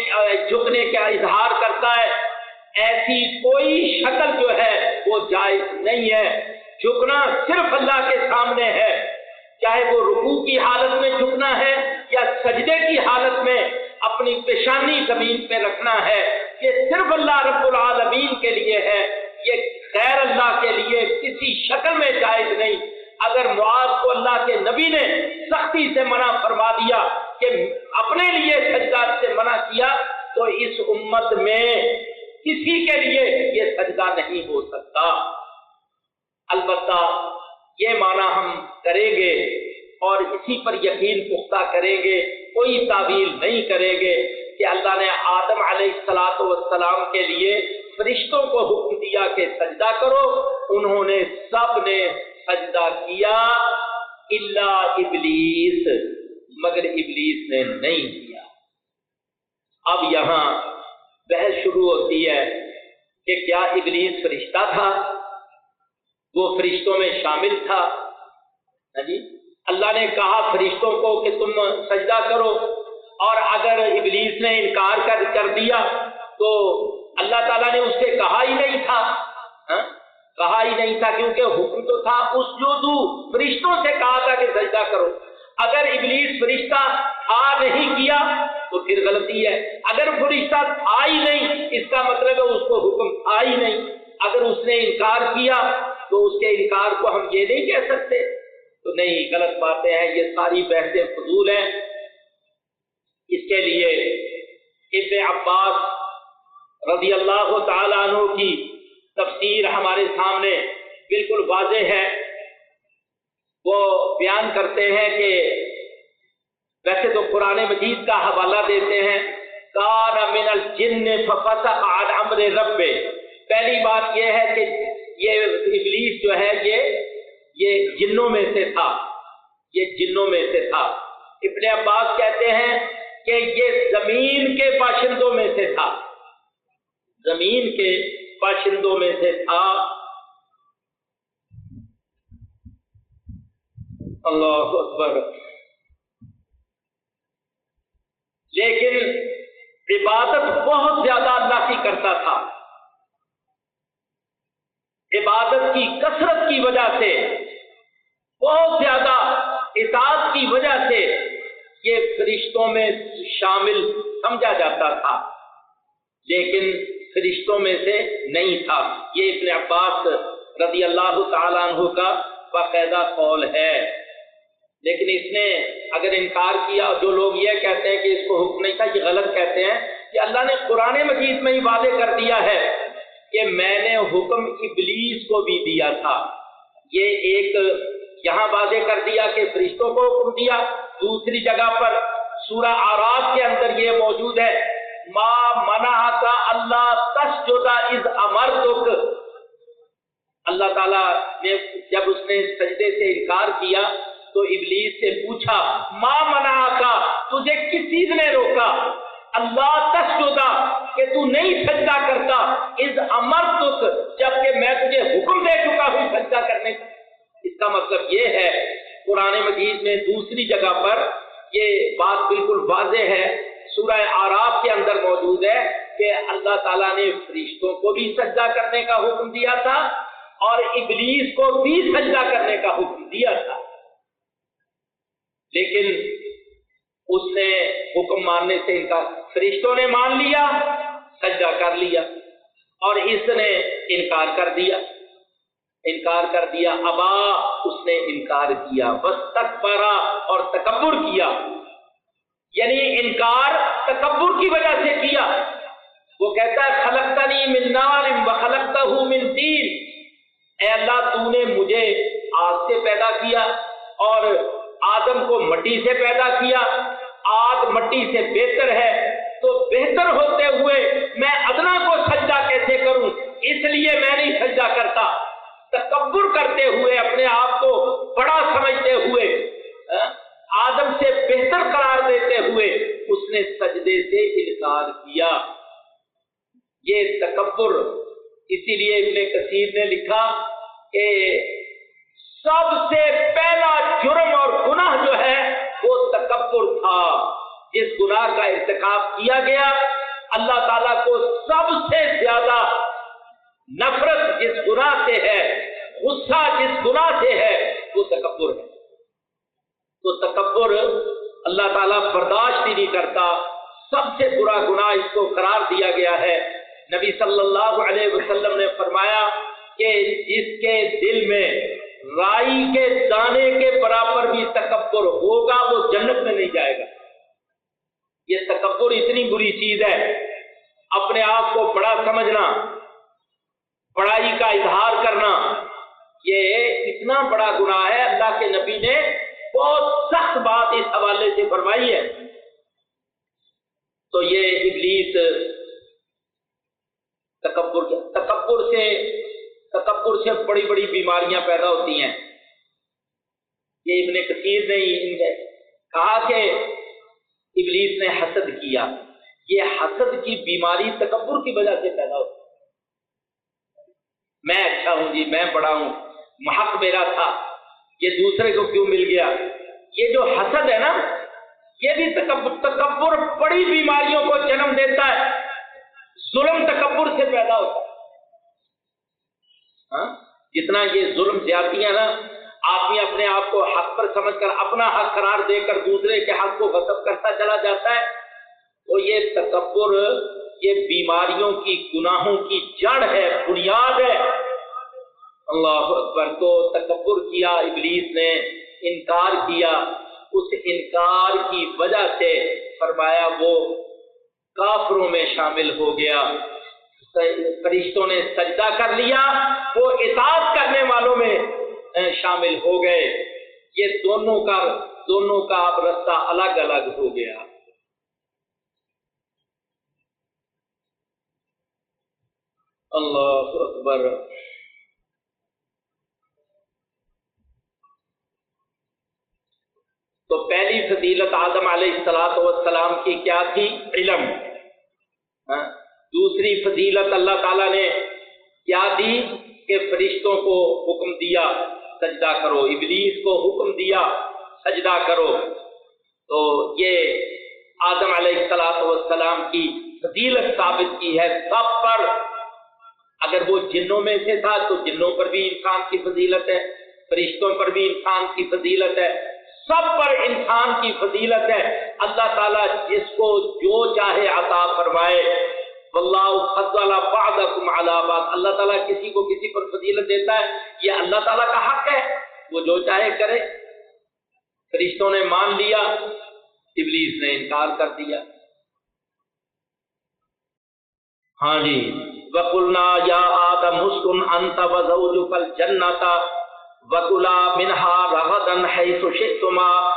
جھکنے کا اظہار کرتا ہے۔ ایسی کوئی شکل جو ہے، وہ جائز نہیں ہے۔ جھکنا صرف اللہ کے سامنے ہے۔ چاہے وہ رکو کی حالت میں جھکنا ہے یا سجدے کی حالت میں اپنی پیشانی زمین پہ رکھنا ہے، یہ صرف اللہ رب العالمین کے لیے ہے۔ یہ غیر اللہ کے لیے کسی شکل میں جائز نہیں۔ اگر معاذ کو اللہ کے نبی نے سختی سے منع فرما دیا کہ اپنے لیے سجدہ سے منع کیا، تو اس امت میں کسی کے لیے یہ سجدہ نہیں ہو سکتا۔ البتہ یہ معنی ہم کریں گے اور اسی پر یقین پختہ کریں گے، کوئی تعویل نہیں کریں گے کہ اللہ نے آدم علیہ السلاط والسلام کے لیے فرشتوں کو حکم دیا کہ سجدہ کرو، انہوں نے سب نے سجدہ کیا اللہ ابلیس، مگر ابلیس نے نہیں کیا۔ اب یہاں بحث شروع ہوتی ہے کہ کیا ابلیس فرشتہ تھا؟ وہ فرشتوں میں شامل تھا۔ ہاں جی؟ اللہ نے کہا فرشتوں کو کہ تم سجدہ کرو، اور اگر ابلیس نے انکار کر کر دیا تو اللہ تعالیٰ نے اس سے کہا ہی نہیں تھا۔ ہاں؟ کہا ہی نہیں تھا، کیونکہ حکم تو تھا اس جو فرشتوں سے کہا تھا کہ سجدہ کرو۔ اگر ابلیس فرشتہ تھا نہیں کیا تو پھر غلطی ہے۔ اگر فرشتہ تھا ہی نہیں، اس کا مطلب ہے اس کو حکم تھا ہی نہیں۔ اگر اس نے انکار کیا تو اس کے انکار کو ہم یہ نہیں کہہ سکتے۔ تو نہیں، غلط باتیں ہیں، یہ ساری بحثیں فضول ہیں۔ اس کے لیے ابن عباس رضی اللہ تعالیٰ عنہ کی تفسیر ہمارے سامنے بالکل واضح ہے۔ وہ بیان کرتے ہیں کہ ویسے تو قرآن مجید کا حوالہ دیتے ہیں، کان من الجن ففسق عن امر رب پہلی بات یہ ہے کہ یہ ابلیس جو ہے یہ یہ جنوں میں سے تھا، یہ جنوں میں سے تھا۔ ابن عباس کہتے ہیں کہ یہ زمین کے باشندوں میں سے تھا۔ زمین کے باشندوں میں سے تھا۔ اللہ اکبر۔ لیکن عبادت بہت زیادہ اللہ کی کرتا تھا۔ عبادت کی کثرت کی وجہ سے، بہت زیادہ اطاعت کی وجہ سے یہ فرشتوں میں شامل سمجھا جاتا تھا، لیکن فرشتوں میں سے نہیں تھا۔ یہ ابن عباس رضی اللہ تعالیٰ عنہ کا باقاعدہ قول ہے۔ لیکن اس نے اگر انکار کیا، جو لوگ یہ کہتے ہیں کہ اس کو حکم نہیں تھا، یہ غلط کہتے ہیں کہ اللہ نے قرآن مجید میں ہی واضح کر دیا ہے۔ کہ میں نے حکم ابلیس کو بھی دیا تھا۔ یہ ایک یہاں واضح کر دیا کہ فرشتوں کو حکم دیا۔ دوسری جگہ پر سورہ آراز کے اندر یہ موجود ہے۔ ما منع کا اللہ تسجد از امر اللہ تعالیٰ نے جب اس نے سجدے سے انکار کیا تو ابلیس سے پوچھا ماں منا کا تجھے کس چیز نے روکا؟ اللہ تسجدہ کہ تو نہیں سجدہ کرتا۔ اس امر تک جبکہ میں تجھے حکم دے چکا ہوں سجدہ کرنے۔ کا اس کا مطلب یہ ہے، قرآن مجید میں دوسری جگہ پر یہ بات بالکل واضح ہے۔ سورہ آراف کے اندر موجود ہے کہ اللہ تعالیٰ نے فرشتوں کو بھی سجدہ کرنے کا حکم دیا تھا اور ابلیس کو بھی سجدہ کرنے کا حکم دیا تھا۔ لیکن اس نے حکم ماننے سے ان کا فرشتوں نے مان لیا، سجدہ کر لیا اور اس نے انکار کر دیا۔ انکار کر دیا۔ ابا، اس نے انکار کیا۔ بس تک اور تکبر کیا۔ یعنی انکار تکبر کی وجہ سے کیا۔ وہ کہتا ہے خلقتا نہیں ملنا خلقتا ہوں من تین۔ اے اللہ، تو نے مجھے آگ سے پیدا کیا اور آدم کو مٹی سے پیدا کیا۔ آگ مٹی سے بہتر ہے۔ تو بہتر ہوتے ہوئے میں ادنا کو سجدہ کیسے کروں؟ اس لیے میں نہیں سجدہ کرتا۔ تکبر کرتے ہوئے، اپنے آپ کو بڑا سمجھتے ہوئے آدم سے بہتر قرار دیتے ہوئے اس نے سجدے سے انکار کیا۔ یہ تکبر، اسی لیے ابن کثیر نے لکھا کہ سب سے پہلا جرم اور گناہ جو ہے وہ تکبر تھا۔ جس گناہ کا ارتکاب کیا گیا، اللہ تعالیٰ کو سب سے زیادہ نفرت جس گناہ سے ہے، غصہ جس گناہ سے ہے، وہ تکبر ہے۔ تو تکبر اللہ تعالیٰ برداشت ہی نہیں کرتا، سب سے برا گناہ اس کو قرار دیا گیا ہے۔ نبی صلی اللہ علیہ وسلم نے فرمایا کہ جس کے دل میں رائی کے دانے کے برابر بھی تکبر ہوگا، وہ جنت میں نہیں جائے گا۔ یہ تکبر اتنی بری چیز ہے، اپنے آپ کو بڑا سمجھنا، بڑائی کا اظہار کرنا، یہ اتنا بڑا گناہ ہے۔ اللہ کے نبی نے بہت سخت بات اس حوالے سے فرمائی ہے۔ تو یہ ابلیس تکبر تکبر سے تکبر سے بڑی بڑی بیماریاں پیدا ہوتی ہیں۔ یہ ابن کثیر نے کہا کہ ابلیس نے حسد کیا۔ یہ حسد کی بیماری تکبر کی وجہ سے پیدا ہوتی میں اچھا ہوں جی میں بڑا ہوں۔ محق میرا تھا۔ یہ دوسرے کو کیوں مل گیا؟ یہ جو حسد ہے نا، یہ بھی تکبر تکبر بڑی بیماریوں کو جنم دیتا ہے۔ ظلم تکبر سے پیدا ہوتا ہے۔ ہاں؟ جتنا یہ ظلم زیادتی ہے نا آدمی اپنے آپ کو حق پر سمجھ کر اپنا حق قرار دے کر دوسرے کے حق کو غصب کرتا چلا جاتا ہے، تو یہ تکبر، یہ بیماریوں کی، گناہوں کی جڑ ہے، بنیاد ہے۔ اللہ اکبر، تو تکبر کیا، ابلیس نے انکار کیا۔ اس انکار کی وجہ سے فرمایا وہ کافروں میں شامل ہو گیا۔ فرشتوں نے سجدہ کر لیا، وہ اطاعت کرنے والوں میں شامل ہو گئے۔ یہ دونوں کا دونوں کا اب رستہ الگ الگ ہو گیا۔ اللہ اکبر۔ تو پہلی فضیلت آدم علیہ السلاط والسلام کی کیا تھی؟ علم۔ ہاں؟ دوسری فضیلت اللہ تعالی نے کیا دی؟ کہ فرشتوں کو حکم دیا۔ سجدہ کرو۔ ابلیس کو حکم دیا، سجدہ کرو۔ تو یہ آدم علیہ السلاط والسلام کی فضیلت ثابت کی ہے۔ سب پر اگر وہ جنوں میں سے تھا تو جنوں پر بھی انسان کی فضیلت ہے، فرشتوں پر بھی انسان کی فضیلت ہے۔ سب پر انسان کی فضیلت ہے۔ اللہ تعالیٰ جس کو جو چاہے عطا فرمائے۔ بعضکم علی بعض۔ اللہ تعالیٰ کسی کو کسی پر فضیلت دیتا ہے، یہ اللہ تعالیٰ کا حق ہے۔ وہ جو چاہے کرے۔ فرشتوں نے مان لیا، ابلیس نے انکار کر دیا۔ ہاں جی۔ وکلنا یا آدم مسکن انت وزوجک الجنتا وکلا منہا رغدن حیث شئتما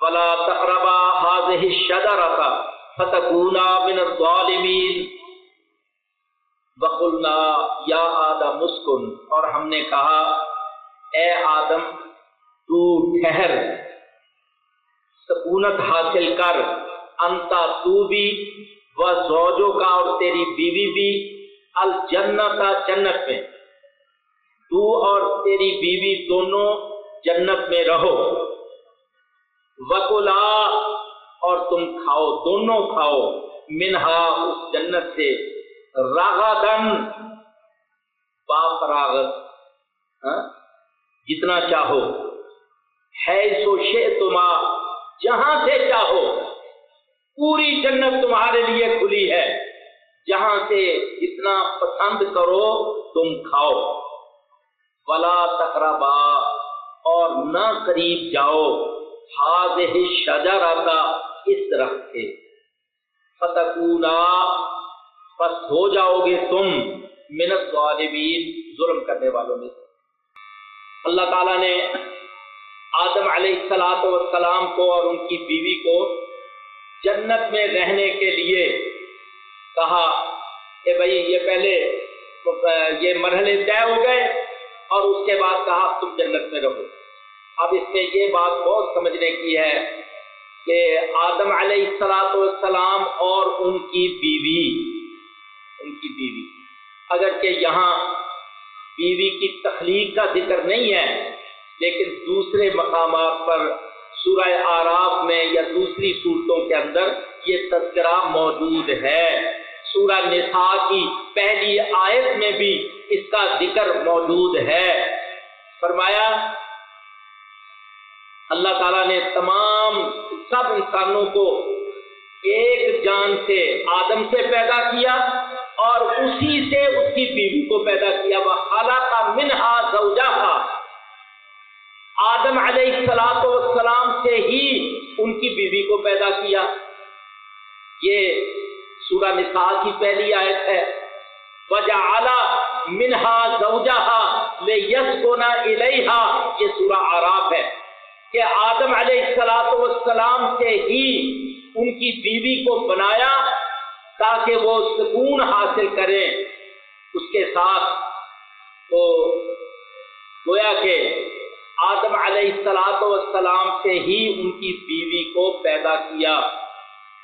ولا تقربا هذه الشجرة فتكونا من الظالمین وقلنا یا آدم مسکن اور ہم نے کہا، اے آدم، تو ٹھہر، سکونت حاصل کر، انتا تو بھی و زوجوں کا اور تیری بیوی بھی، الجنتا جنت میں۔ تو اور تیری بیوی دونوں جنت میں رہو۔ وکلا، اور تم کھاؤ، دونوں کھاؤ، منہا اس جنت سے۔ راغدن باپراغت ہاں؟ جتنا چاہو۔ ہے سو شے تما جہاں سے چاہو۔ پوری جنت تمہارے لیے کھلی ہے۔ جہاں سے جتنا پسند کرو، تم کھاؤ۔ ولا تقربا، اور نہ قریب جاؤ۔ ہاض شجر آتا اس درخت سے فتکونا پس ہو جاؤ گے تم منت ظالمین ظلم کرنے والوں میں اللہ تعالیٰ نے آدم علیہ السلاط والسلام کو اور ان کی بیوی کو جنت میں رہنے کے لیے کہا کہ بھائی یہ پہلے یہ مرحلے طے ہو گئے اور اس کے بعد کہا تم جنت میں رہو۔ اب اس میں یہ بات بہت سمجھنے کی ہے کہ آدم علیہ السلاط والسلام اور ان کی بیوی ان کی بیوی۔ اگر کہ یہاں بیوی کی تخلیق کا ذکر نہیں ہے، لیکن دوسرے مقامات پر سورہ آراف میں یا دوسری صورتوں کے اندر یہ تذکرہ موجود ہے۔ سورہ نساء کی پہلی آیت میں بھی اس کا ذکر موجود ہے۔ فرمایا، اللہ تعالیٰ نے تمام سب انسانوں کو ایک جان سے آدم سے پیدا کیا اور اسی سے اس کی بیوی کو پیدا کیا۔ وہ خالہ کا منہا زوجہ آدم علیہ السلاط والسلام سے ہی ان کی بیوی کو پیدا کیا۔ یہ سورہ نساء کی پہلی آیت ہے۔ وجہ اعلی منہا زوجہا لے یس کونا الیہا یہ سورہ آراف ہے کہ آدم علیہ السلاط والسلام سے ہی ان کی بیوی کو بنایا۔ تاکہ وہ سکون حاصل کریں۔ اس کے ساتھ تو گویا کہ آدم علیہ السلاط والسلام سے ہی ان کی بیوی کو پیدا کیا۔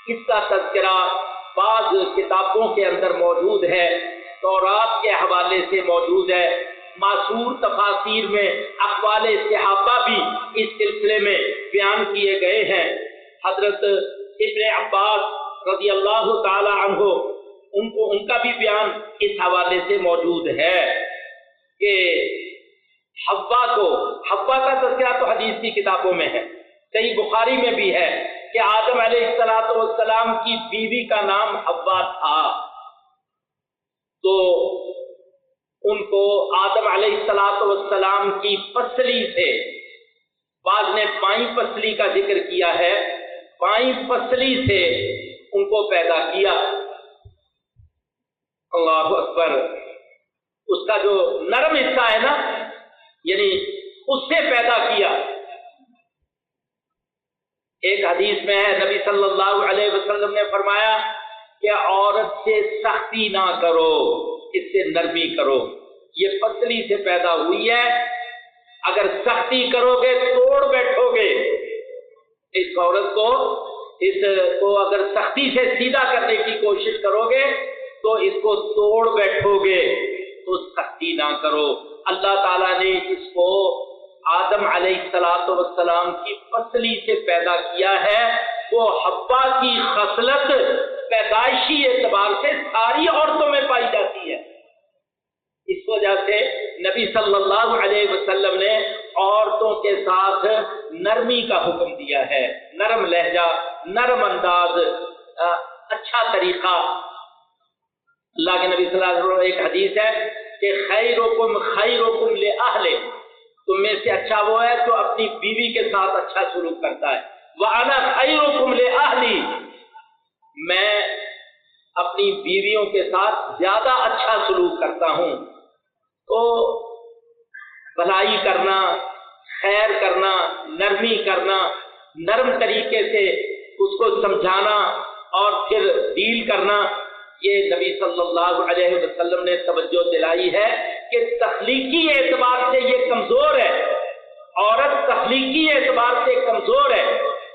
اس کا تذکرہ بعض کتابوں کے اندر موجود ہے، تورات کے حوالے سے موجود ہے۔ معصور تفاصیر میں اقوال صحابہ بھی اس سلسلے میں بیان کیے گئے ہیں۔ حضرت ابن عباس رضی اللہ تعالی عنہ، ان کو ان کا بھی بیان اس حوالے سے موجود ہے کہ حوا کو، حوا کا تذکرہ تو حدیث کی کتابوں میں ہے، صحیح بخاری میں بھی ہے کہ آدم علیہ السلاۃ والسلام کی بیوی کا نام حوا تھا۔ تو ان کو آدم علیہ السلاۃ والسلام کی پسلی سے بعض نے پائیں پسلی کا ذکر کیا ہے۔ پائیں پسلی سے ان کو پیدا کیا۔ اللہ اکبر۔ اس کا جو نرم حصہ ہے نا یعنی اس سے پیدا کیا۔ ایک حدیث میں ہے، نبی صلی اللہ علیہ وسلم نے فرمایا کہ عورت سے سختی نہ کرو، اس سے نرمی کرو۔ یہ پتلی سے پیدا ہوئی ہے۔ اگر سختی کرو گے، توڑ بیٹھو گے۔ اس عورت کو اس کو اگر سختی سے سیدھا کرنے کی کوشش کرو گے تو اس کو توڑ بیٹھو گے تو سختی نہ کرو۔ اللہ تعالیٰ نے اس کو آدم علیہ السلاۃ والسلام کی فصلی سے پیدا کیا ہے۔ وہ حبا کی خصلت، پیدائشی اعتبار سے ساری عورتوں میں پائی جاتی ہے۔ اس وجہ سے نبی صلی اللہ علیہ وسلم نے عورتوں کے ساتھ نرمی کا حکم دیا ہے۔ نرم لہجہ، نرم انداز اچھا طریقہ۔ اللہ کے نبی صلی اللہ علیہ وسلم ایک حدیث ہے کہ خیرکم خیرکم لے تم میں سے اچھا وہ ہے جو اپنی بیوی کے ساتھ اچھا سلوک کرتا ہے۔ وَأَنَا خَيْرُكُمْ لِأَهْلِ میں اپنی بیویوں کے ساتھ زیادہ اچھا سلوک کرتا ہوں۔ تو بھلائی کرنا، خیر کرنا، نرمی کرنا، نرم طریقے سے اس کو سمجھانا اور پھر ڈیل کرنا، یہ نبی صلی اللہ علیہ وسلم نے توجہ دلائی ہے کہ تخلیقی اعتبار سے یہ کمزور ہے۔ عورت تخلیقی اعتبار سے کمزور ہے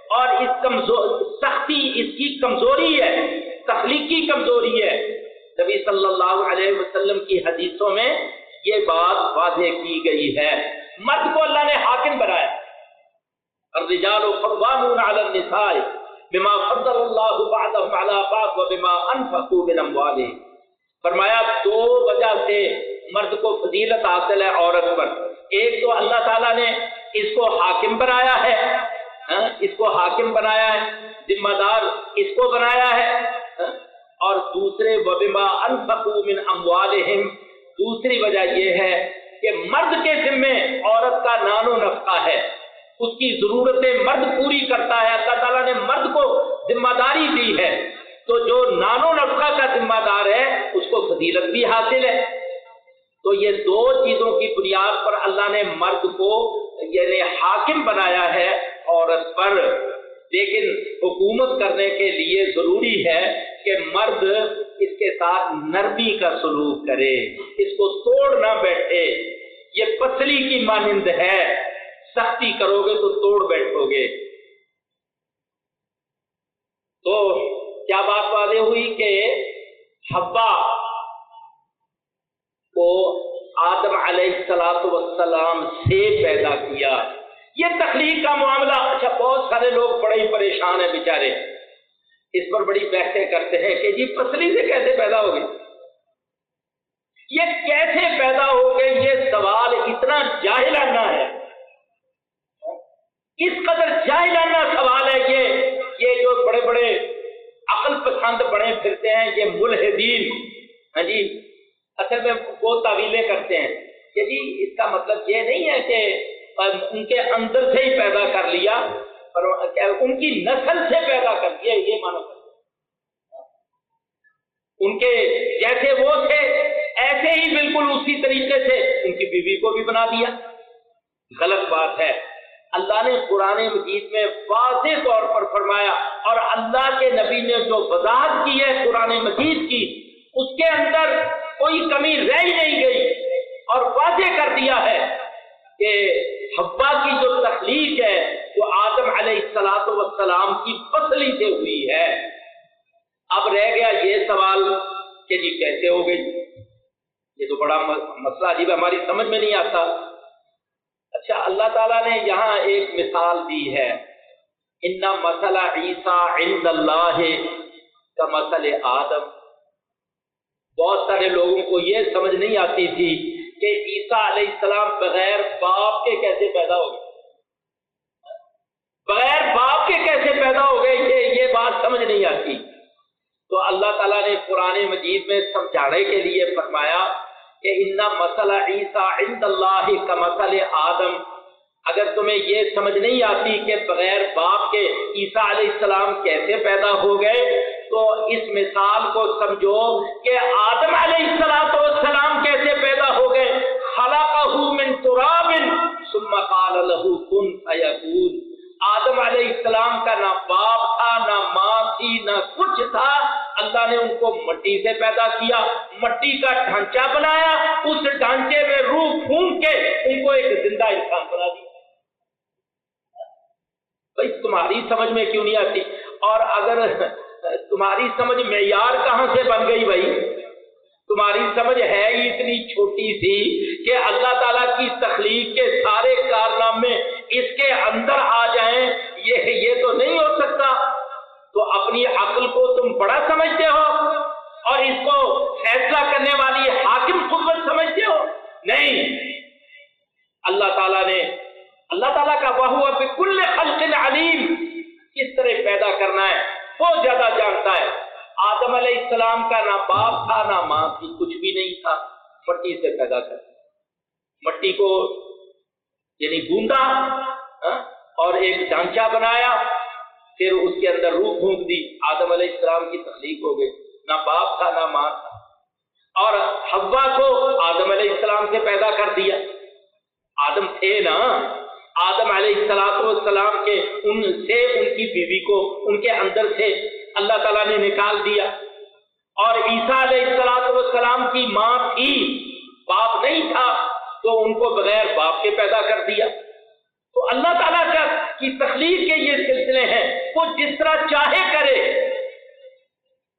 اور اس کمزور، سختی اس کی کمزوری ہے، تخلیقی کمزوری ہے۔ نبی صلی اللہ علیہ وسلم کی حدیثوں میں یہ بات واضح کی گئی ہے۔ مرد کو اللہ نے حاکم بنایا۔ الرجال قوامون علی النساء بما فضل اللہ بعضهم على بعض وبما انفقوا من اموالهم فرمایا، دو وجہ سے مرد کو فضیلت حاصل ہے عورت پر۔ ایک تو اللہ تعالیٰ نے اس کو حاکم بنایا ہے ہاں، اس کو حاکم بنایا ہے، ذمہ دار اس کو بنایا ہے ہاں، اور دوسرے، وبما انفقوا من اموالهم دوسری وجہ یہ ہے کہ مرد کے ذمے عورت کا نان و نفقہ ہے۔ اس کی ضرورتیں مرد پوری کرتا ہے، اللہ تعالیٰ نے مرد کو ذمہ داری دی ہے۔ تو جو نانو نفقہ کا ذمہ دار ہے، اس کو فضیلت بھی حاصل ہے۔ تو یہ دو چیزوں کی بنیاد پر اللہ نے مرد کو یعنی حاکم بنایا ہے عورت پر۔ لیکن حکومت کرنے کے لیے ضروری ہے کہ مرد اس کے ساتھ نرمی کا سلوک کرے، اس کو توڑ نہ بیٹھے۔ یہ پسلی کی مانند ہے۔ سختی کرو گے تو توڑ بیٹھو گے تو کیا بات واضح ہوئی کہ حبا کو آدم علیہ السلاط وسلام سے پیدا کیا۔ یہ تخلیق کا معاملہ۔ اچھا بہت سارے لوگ بڑے ہی پریشان ہیں بیچارے۔ اس پر بڑی بحثیں کرتے ہیں کہ جی پسلی سے کیسے پیدا ہو گئی یہ کیسے پیدا ہو گئی یہ سوال اتنا جاہلانہ ہے۔ اس قدر جائلانہ سوال ہے یہ یہ جو بڑے بڑے عقل پسند بڑے پھرتے ہیں، یہ ملحدین۔ ہاں جی اصل میں وہ تعویلیں کرتے ہیں کہ جی اس کا مطلب یہ نہیں ہے کہ ان کے اندر سے ہی پیدا کر لیا۔ پر ان کی نسل سے پیدا کر دیا، یہ مانو ان کے جیسے وہ تھے، ایسے ہی بالکل اسی طریقے سے ان کی بیوی کو بھی بنا دیا۔ غلط بات ہے۔ اللہ نے قرآن مجید میں واضح طور پر فرمایا، اور اللہ کے نبی نے جو وضاحت کی ہے قرآن مجید کی، اس کے اندر کوئی کمی رہ ہی نہیں گئی، اور واضح کر دیا ہے کہ حبا کی جو تخلیق ہے وہ آدم علیہ السلاط وسلام کی فصلی سے ہوئی ہے۔ اب رہ گیا یہ سوال کہ جی کیسے ہو گئی؟ یہ تو بڑا مسئلہ عجیب ہماری سمجھ میں نہیں آتا۔ اچھا اللہ تعالیٰ نے یہاں ایک مثال دی ہے۔ ان مسئلہ عیسیٰ عند اللہ کا مسئلہ آدم۔ بہت سارے لوگوں کو یہ سمجھ نہیں آتی تھی کہ عیسیٰ علیہ السلام بغیر باپ کے کیسے پیدا ہو گئے؟ بغیر باپ کے کیسے پیدا ہو گئے؟ یہ یہ بات سمجھ نہیں آتی۔ تو اللہ تعالیٰ نے قرآن مجید میں سمجھانے کے لیے فرمایا کہ ان مسئلہ عیسیٰ عند اللہ کا مسئلہ آدم۔ اگر تمہیں یہ سمجھ نہیں آتی کہ بغیر باپ کے عیسیٰ علیہ السلام کیسے پیدا ہو گئے، تو اس مثال کو سمجھو کہ آدم علیہ السلام السلام کیسے پیدا ہو گئے؟ خلقہ من تراب ثم قال له كن فيكون۔ آدم علیہ السلام کا نہ باپ تھا، نہ ماں تھی، نہ کچھ تھا۔ اللہ نے ان کو مٹی سے پیدا کیا، مٹی کا ڈھانچہ بنایا۔ اس ڈھانچے میں روح پھونک کے ان کو ایک زندہ انسان بنا دیا۔ بھائی، تمہاری سمجھ میں کیوں نہیں آتی؟ اور اگر تمہاری سمجھ معیار کہاں سے بن گئی بھائی؟ تمہاری سمجھ ہے ہی اتنی چھوٹی سی کہ اللہ تعالیٰ کی تخلیق کے سارے کارنامے اس کے اندر آ جائیں، یہ یہ تو نہیں ہو سکتا۔ تو اپنی عقل کو تم بڑا سمجھتے ہو اور اس کو فیصلہ کرنے والی حاکم قدرت سمجھتے ہو؟ نہیں۔ اللہ تعالیٰ نے اللہ تعالیٰ کا بہو بکل خلق علیم کس طرح پیدا کرنا ہے بہت زیادہ جانتا ہے۔ آدم علیہ السلام کا نہ باپ تھا، نہ ماں تھی، کچھ بھی نہیں تھا۔ مٹی سے پیدا کر۔ مٹی کو یعنی گوندا اور ایک ڈھانچہ بنایا، پھر اس کے اندر روح پھونک دی، آدم علیہ السلام کی تخلیق ہو گئی، نہ باپ تھا، نہ ماں تھا۔ اور حوا کو آدم علیہ السلام سے پیدا کر دیا۔ آدم تھے نا؟ آدم علیہ السلام والسلام کے ان سے، ان کی بیوی کو، ان کے اندر سے اللہ تعالیٰ نے نکال دیا۔ اور عیسیٰ علیہ السلام والسلام کی ماں تھی، باپ نہیں تھا۔ تو ان کو بغیر باپ کے پیدا کر دیا۔ تو اللہ تعالیٰ کا کی تخلیق کے یہ سلسلے ہیں۔ وہ جس طرح چاہے کرے۔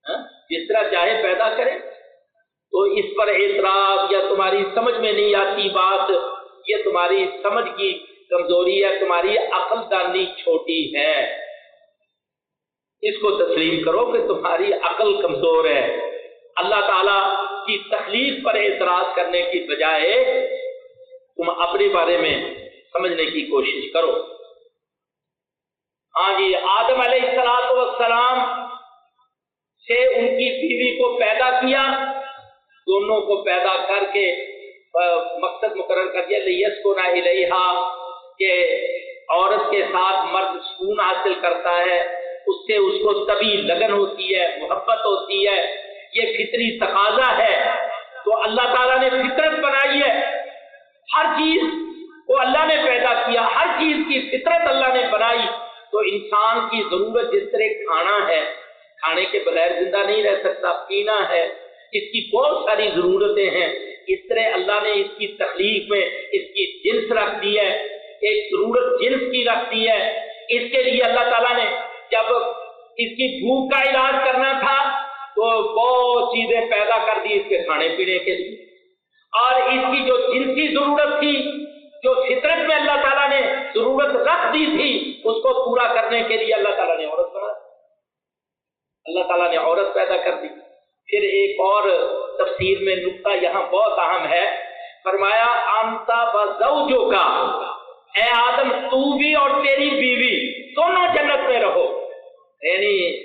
ہاں؟ جس طرح چاہے پیدا کرے۔ تو اس پر اعتراض یا تمہاری سمجھ میں نہیں آتی بات۔ یہ تمہاری سمجھ کی کمزوری ہے، تمہاری عقل دانی چھوٹی ہے۔ اس کو تسلیم کرو کہ تمہاری عقل کمزور ہے۔ اللہ تعالی کی تخلیق پر اعتراض کرنے کی بجائے تم اپنے بارے میں سمجھنے کی کوشش کرو۔ ہاں جی آدم علیہ السلاط والسلام سے ان کی بیوی کو پیدا کیا، دونوں کو پیدا کر کے مقصد مقرر کر دیا لیس کو نہ کہ عورت کے ساتھ مرد سکون حاصل کرتا ہے، اس سے اس کو تبھی لگن ہوتی ہے، محبت ہوتی ہے، یہ فطری تقاضا ہے۔ تو اللہ تعالیٰ نے فطرت بنائی ہے۔ ہر چیز کو اللہ نے پیدا کیا، ہر چیز کی فطرت اللہ نے بنائی۔ تو انسان کی ضرورت جس طرح کھانا ہے، کھانے کے بغیر زندہ نہیں رہ سکتا، پینا ہے، اس کی بہت ساری ضرورتیں ہیں۔ اس طرح اللہ نے اس کی تخلیق میں اس کی جنس رکھ دی ہے، ایک ضرورت جنس کی رکھ دی ہے۔ اس کے لیے اللہ تعالیٰ نے جب اس کی بھوک کا علاج کرنا تھا، تو بہت چیزیں پیدا کر دی اس کے کھانے پینے کے لیے۔ اور اس کی جو جنسی ضرورت تھی، جو فطرت میں اللہ تعالیٰ نے ضرورت رکھ دی تھی، اس کو پورا کرنے کے لیے اللہ تعالیٰ نے عورت بنا اللہ تعالیٰ نے عورت پیدا کر دی۔ پھر ایک اور تفسیر میں نقطہ یہاں بہت اہم ہے۔ فرمایا آمتا بزوجو کا اے آدم، تو بھی اور تیری بیوی دونوں جنت میں رہو۔ یعنی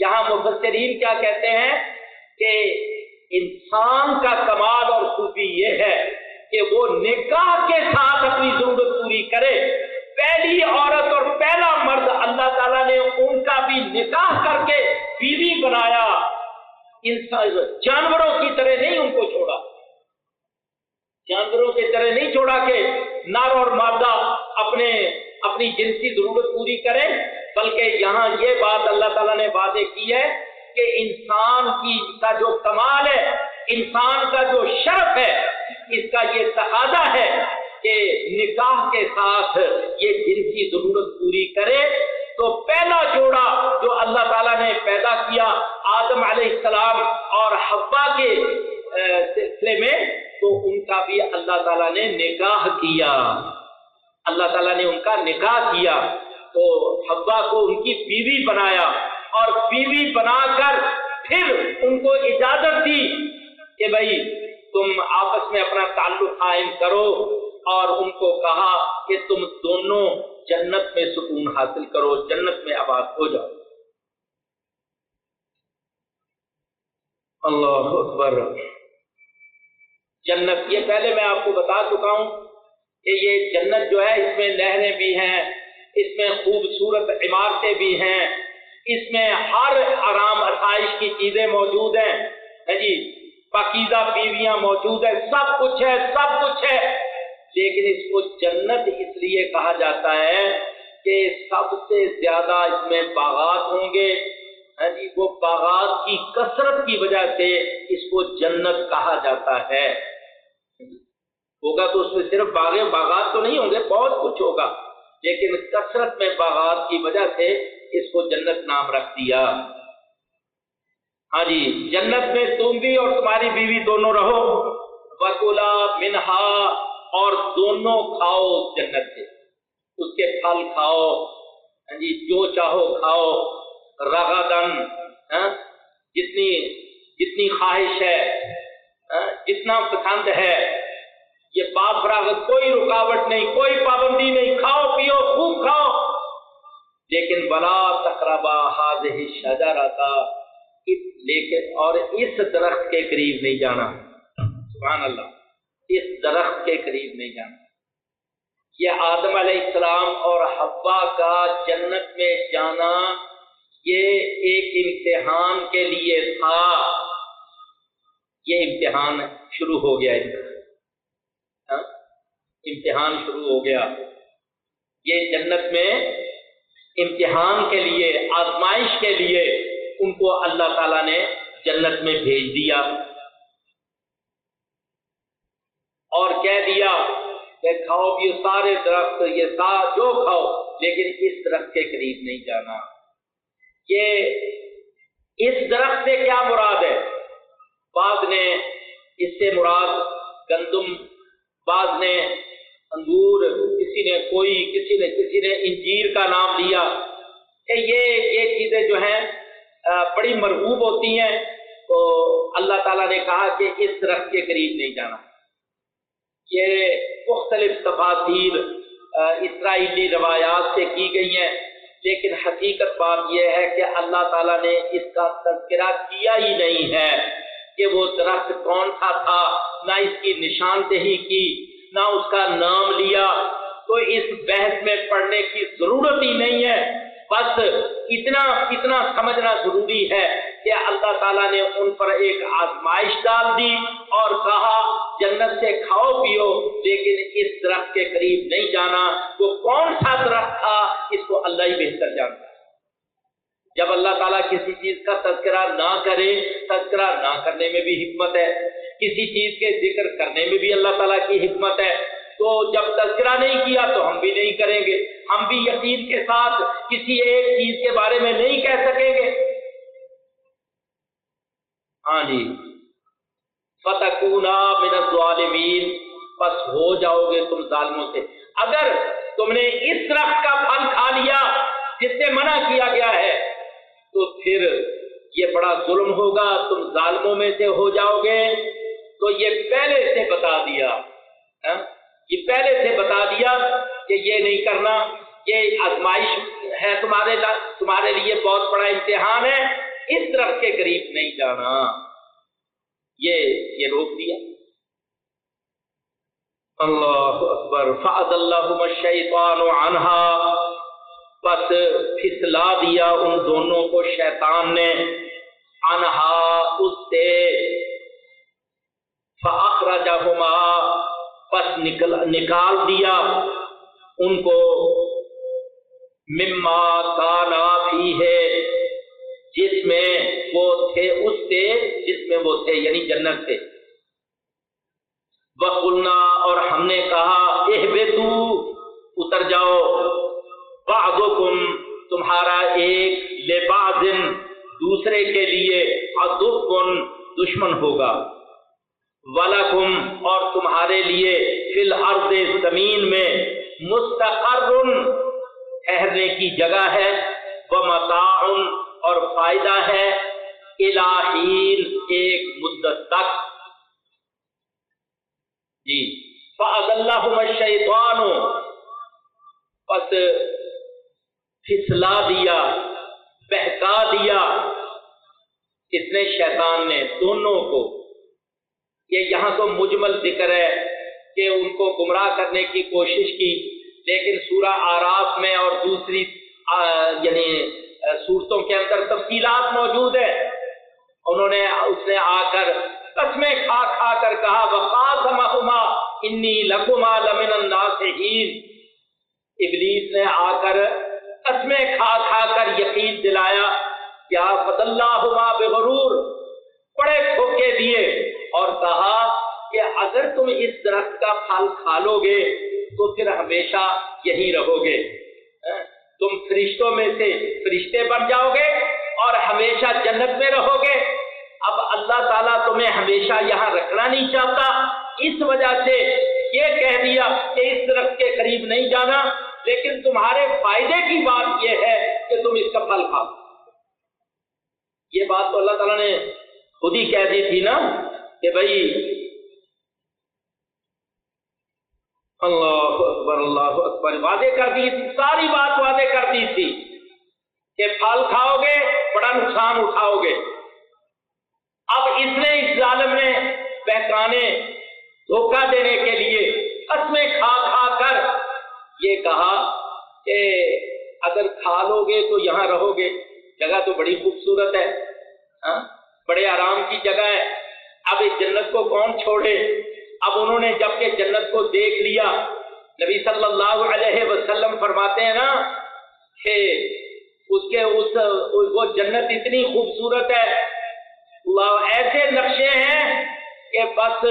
یہاں مفسرین کیا کہتے ہیں کہ انسان کا کمال اور خوبی یہ ہے کہ وہ نکاح کے ساتھ اپنی ضرورت پوری کرے۔ پہلی عورت اور پہلا مرد اللہ تعالیٰ نے ان کا بھی نکاح کر کے بیوی بنایا۔ انسان جانوروں کی طرح نہیں ان کو چھوڑا۔ جانوروں کی طرح نہیں چھوڑا کہ نر اور مادہ اپنے اپنی جنسی ضرورت پوری کرے، بلکہ یہاں یہ بات اللہ تعالیٰ نے واضح کی ہے کہ انسان کی کا جو کمال ہے، انسان کا جو شرف ہے، اس کا یہ تقاضا ہے کہ نکاح کے ساتھ یہ جنسی ضرورت پوری کرے۔ تو پہلا جوڑا جو اللہ تعالیٰ نے پیدا کیا آدم علیہ السلام اور حبا کے سلسلے میں، تو ان کا بھی اللہ تعالیٰ نے نکاح کیا۔ اللہ تعالیٰ نے ان کا نکاح کیا۔ تو حوا کو ان کی بیوی بنایا۔ اور بیوی بنا کر پھر ان کو اجازت دی کہ بھائی تم آپس میں اپنا تعلق قائم کرو اور ان کو کہا کہ تم دونوں جنت میں سکون حاصل کرو، جنت میں آباد ہو جاؤ۔ اللہ اکبر۔ جنت، یہ پہلے میں آپ کو بتا چکا ہوں کہ یہ جنت جو ہے، اس میں نہریں بھی ہیں، اس میں خوبصورت عمارتیں بھی ہیں۔ اس میں ہر آرام آسائش کی چیزیں موجود ہیں۔ جی پاکیزہ بیویاں موجود ہیں، سب کچھ ہے، سب کچھ ہے۔ لیکن اس کو جنت اس لیے کہا جاتا ہے کہ سب سے زیادہ اس میں باغات ہوں گے۔ جی وہ باغات کی کثرت کی وجہ سے اس کو جنت کہا جاتا ہے۔ ہوگا تو اس میں صرف باغ باغات تو نہیں ہوں گے، بہت کچھ ہوگا۔ لیکن کثرت میں باغات کی وجہ سے اس کو جنت نام رکھ دیا۔ ہاں جی جنت میں تم بھی اور تمہاری بیوی دونوں رہو۔ بکولا منہا اور دونوں کھاؤ جنت سے۔ اس کے پھل کھاؤ ہاں جی جو چاہو کھاؤ۔ رغدن ہاں جتنی جتنی خواہش ہے ہاں، جتنا پسند ہے۔ یہ باپ فراغت کوئی رکاوٹ نہیں، کوئی پابندی نہیں۔ کھاؤ، پیو، خوب کھاؤ۔ لیکن بلا تقربا حاض شجارا تھا لیکن اور اس درخت کے قریب نہیں جانا۔ سبحان اللہ۔ اس درخت کے قریب نہیں جانا۔ یہ آدم علیہ السلام اور حوا کا جنت میں جانا یہ ایک امتحان کے لیے تھا۔ یہ امتحان شروع ہو گیا۔ ہاں؟ امتحان شروع ہو گیا۔ یہ جنت میں امتحان کے لیے، آزمائش کے لیے ان کو اللہ تعالی نے جنت میں بھیج دیا۔ اور کہہ دیا کہ کھاؤ بھی سارے درخت، یہ سارا جو کھاؤ، لیکن اس درخت کے قریب نہیں جانا۔ یہ اس درخت سے کیا مراد ہے؟ بعض نے اس سے مراد گندم بعض نے انگور کسی نے کوئی، کسی نے کسی نے انجیر کا نام لیا۔ کہ یہ یہ چیزیں جو ہیں بڑی مرغوب ہوتی ہیں۔ تو اللہ تعالیٰ نے کہا کہ اس درخت کے قریب نہیں جانا۔ یہ مختلف تفاصیر اسرائیلی روایات سے کی گئی ہیں۔ لیکن حقیقت بات یہ ہے کہ اللہ تعالیٰ نے اس کا تذکرہ کیا ہی نہیں ہے کہ وہ درخت کون سا تھا، نہ اس کی نشاندہی کی نہ اس کا نام لیا تو اس بحث میں پڑھنے کی ضرورت ہی نہیں ہے۔ بس اتنا اتنا سمجھنا ضروری ہے کہ اللہ تعالیٰ نے ان پر ایک آزمائش ڈال دی اور کہا، جنت سے کھاؤ، پیو، لیکن اس درخت کے قریب نہیں جانا۔ وہ کون سا درخت تھا؟ اس کو اللہ ہی بہتر جانتا جب اللہ تعالیٰ کسی چیز کا تذکرہ نہ کرے، تذکرہ نہ کرنے میں بھی حکمت ہے۔ کسی چیز کے ذکر کرنے میں بھی اللہ تعالیٰ کی حکمت ہے، تو جب تذکرہ نہیں کیا تو ہم بھی نہیں کریں گے۔ ہم بھی یقین کے ساتھ کسی ایک چیز کے بارے میں نہیں کہہ سکیں گے۔ ہاں جی۔ فتح من الظالمین بس ہو جاؤ گے تم ظالموں سے۔ اگر تم نے اس درخت کا پھل کھا لیا جس سے منع کیا گیا ہے، تو پھر یہ بڑا ظلم ہوگا۔ تم ظالموں میں سے ہو جاؤ گے۔ تو یہ پہلے سے بتا دیا ہاں؟ یہ پہلے سے بتا دیا کہ یہ نہیں کرنا، یہ آزمائش ہے تمہارے تمہارے لیے بہت بڑا امتحان ہے، اس طرف کے قریب نہیں جانا۔ یہ یہ روک دیا۔ اللہ اکبر فعد اللہ الشیطان عنہا، بس پھسلا دیا ان دونوں کو، شیطان نے انہا اس سے۔ فاخرجہما، پس نکل نکال دیا۔ ان کو مما کانا بھی ہے، جس میں وہ تھے، اس سے جس میں وہ تھے یعنی جنت سے بکلنا اور ہم نے کہا اہ اتر جاؤ۔ بعضکم، تمہارا ایک لبازن دوسرے کے لیے ادب دشمن ہوگا۔ ولکم اور تمہارے لیے فی الارض زمین میں مستقر ٹھہرنے کی جگہ ہے وہ اور فائدہ ہے الہین ایک مدت تک۔ جی۔ فض اللہ شیطان پس پھسلا دیا، بہکا دیا۔ اس نے شیطان نے دونوں کو یہ یہاں تو مجمل ذکر ہے کہ ان کو گمراہ کرنے کی کوشش کی، لیکن سورہ آراف میں اور دوسری یعنی صورتوں کے اندر تفصیلات موجود ہے انہوں نے اس نے آ کر قسمیں کھا کھا کر کہا وقاسمہما انی لکما لمن الناسحین ابلیس نے آ کر قسمیں کھا کھا کر یقین دلایا کیا فض اللہ بغرور، بڑے کھوکے دیے۔ اور کہا کہ اگر تم اس درخت کا پھل کھا لو گے تو پھر ہمیشہ یہی رہو گے۔ تم فرشتوں میں سے فرشتے بن جاؤ گے اور ہمیشہ جنت میں رہو گے۔ اب اللہ تعالیٰ تمہیں ہمیشہ یہاں رکھنا نہیں چاہتا۔ اس وجہ سے یہ کہہ دیا کہ اس درخت کے قریب نہیں جانا، لیکن تمہارے فائدے کی بات یہ ہے کہ تم اس کا پھل کھاؤ یہ بات تو اللہ تعالیٰ نے خود ہی کہہ دی تھی نا۔ کہ بھائی اللہ اکبر اللہ اکبر، وعدے کر دی تھی ساری بات وعدے کر دی تھی کہ پھل کھاؤ گے، بڑا نقصان اٹھاؤ گے۔ اب اس نے، اس ظالم نے بہکانے دھوکہ دینے کے لیے قسمیں کھا کھا کر یہ کہا کہ اگر کھا لو گے تو یہاں رہو گے، جگہ تو بڑی خوبصورت ہے ہاں؟ بڑے آرام کی جگہ ہے۔ اب اس جنت کو کون چھوڑے؟ اب انہوں نے جبکہ جنت کو دیکھ لیا، نبی صلی اللہ علیہ وسلم فرماتے ہیں نا کہ اس کے اس، وہ جنت اتنی خوبصورت ہے۔ ایسے نقشے ہیں کہ بس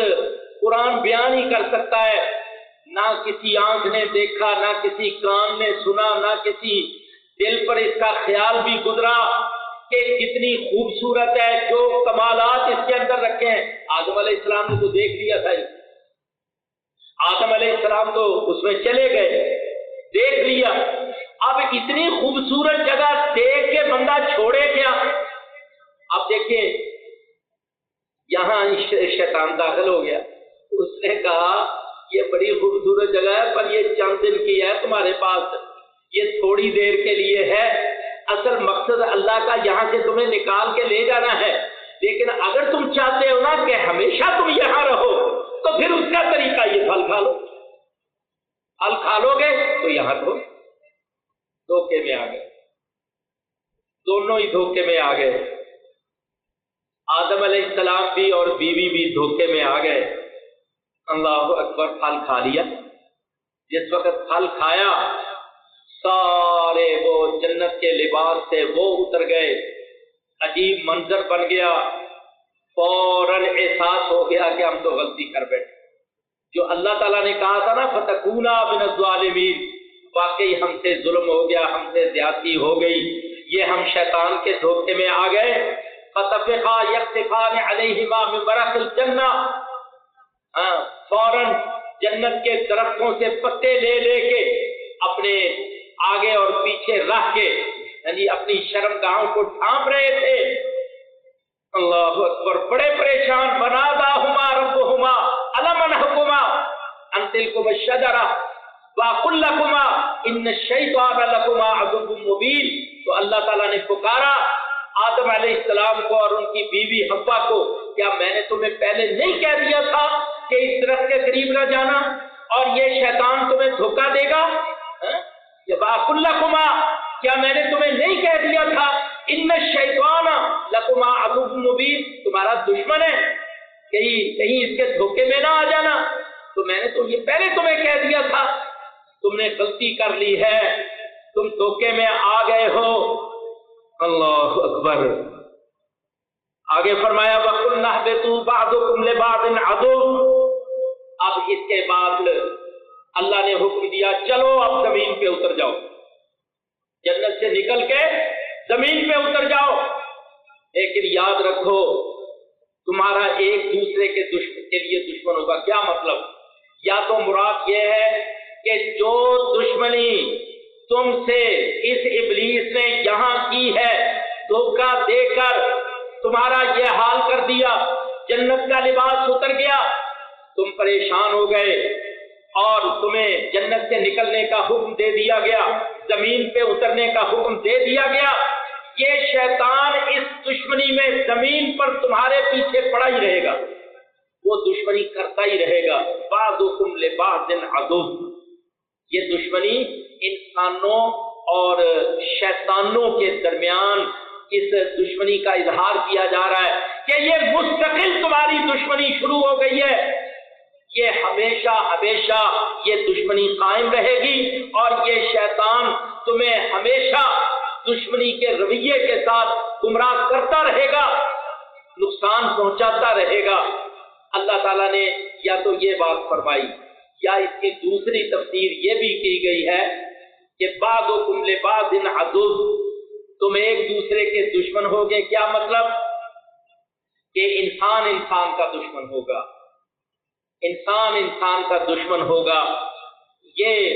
قرآن بیان ہی کر سکتا ہے۔ نہ کسی آنکھ نے دیکھا، نہ کسی کان نے سنا، نہ کسی دل پر اس کا خیال بھی گزرا۔ کہ کتنی خوبصورت ہے جو کمالات اس کے اندر رکھے ہیں۔ آدم علیہ السلام نے تو دیکھ لیا تھا جی۔ آدم علیہ السلام تو اس میں چلے گئے، دیکھ لیا۔ اب اتنی خوبصورت جگہ دیکھ کے بندہ چھوڑے کیا اب دیکھیں، یہاں شیطان داخل ہو گیا۔ اس نے کہا، یہ بڑی خوبصورت جگہ ہے، پر یہ چند دن کی ہے تمہارے پاس۔ یہ تھوڑی دیر کے لیے ہے۔ اصل مقصد اللہ کا یہاں سے تمہیں نکال کے لے جانا ہے۔ لیکن اگر تم چاہتے ہو نا کہ ہمیشہ تم یہاں رہو، تو پھر اس کا طریقہ یہ پھل کھا لو پھل کھا لو گے تو یہاں تو دھوکے میں آ گئے۔ دونوں ہی دھوکے میں آ گئے۔ آدم علیہ السلام بھی اور بیوی بھی دھوکے میں آ گئے۔ اللہ اکبر، پھل کھا لیا۔ جس وقت پھل کھایا سارے وہ جنت کے لباس سے وہ اتر گئے۔ عجیب منظر بن گیا۔ فوراً احساس ہو گیا کہ ہم تو غلطی کر بیٹھے۔ جو اللہ تعالیٰ نے کہا تھا نا فتکونا بن الظالمین واقعی ہم سے ظلم ہو گیا، ہم سے زیادتی ہو گئی۔ یہ ہم شیطان کے دھوکے میں آ گئے۔ فتفقا یکتفان علیہما من برق الجنہ ہاں فوراً جنت کے درختوں سے پتے لے لے کے اپنے آگے اور پیچھے رکھ کے یعنی اپنی شرم گاہوں کو ڈھانپ رہے تھے۔ اللہ اکبر، بڑے پریشان بنا دا ہما رب ہما علم حکما انتل کو بشجرا واقل لکما، ان شیطان لکما عدو مبین۔ تو اللہ تعالیٰ نے پکارا آدم علیہ السلام کو اور ان کی بیوی حبا کو، کیا میں نے تمہیں پہلے نہیں کہہ دیا تھا کہ اس درخت کے قریب نہ جانا اور یہ شیطان تمہیں دھوکہ دے گا؟ ہاں؟ اللہ کما کیا میں نے تمہیں نہیں کہہ دیا تھا؟ ان شیطان لکما ابو مبین، تمہارا دشمن ہے۔ کہیں کہیں اس کے دھوکے میں نہ آ جانا۔ تو میں نے تو یہ پہلے تمہیں کہہ دیا تھا۔ تم نے غلطی کر لی ہے۔ تم دھوکے میں آ گئے ہو۔ اللہ اکبر۔ آگے فرمایا بکل نہ بے تو باد ادو اب اس کے بعد اللہ نے حکم دیا، چلو اب زمین پہ اتر جاؤ۔ جنت سے نکل کے زمین پہ اتر جاؤ۔ لیکن یاد رکھو، تمہارا ایک دوسرے کے دشمن کے لیے دشمن ہوگا۔ کیا مطلب؟ یا تو مراد یہ ہے کہ جو دشمنی تم سے اس ابلیس نے یہاں کی ہے، دھوکہ دے کر تمہارا یہ حال کر دیا، جنت کا لباس اتر گیا، تم پریشان ہو گئے۔ اور تمہیں جنت سے نکلنے کا حکم دے دیا گیا، زمین پہ اترنے کا حکم دے دیا گیا۔ یہ شیطان اس دشمنی میں زمین پر تمہارے پیچھے پڑا ہی رہے گا۔ وہ دشمنی کرتا ہی رہے گا۔ بعض حکم لے بعض دن ادب یہ دشمنی انسانوں اور شیطانوں کے درمیان اس دشمنی کا اظہار کیا جا رہا ہے کہ یہ مستقل تمہاری دشمنی شروع ہو گئی ہے۔ یہ ہمیشہ ہمیشہ یہ دشمنی قائم رہے گی اور یہ شیطان تمہیں ہمیشہ دشمنی کے رویے کے ساتھ گمراہ کرتا رہے گا، نقصان پہنچاتا رہے گا۔ اللہ تعالیٰ نے یا تو یہ بات فرمائی، یا اس کی دوسری تفسیر یہ بھی کی گئی ہے کہ بعد و کملے بعد ان عدد تم ایک دوسرے کے دشمن ہوگے۔ کیا مطلب؟ کہ انسان انسان کا دشمن ہوگا۔ انسان انسان کا دشمن ہوگا۔ یہ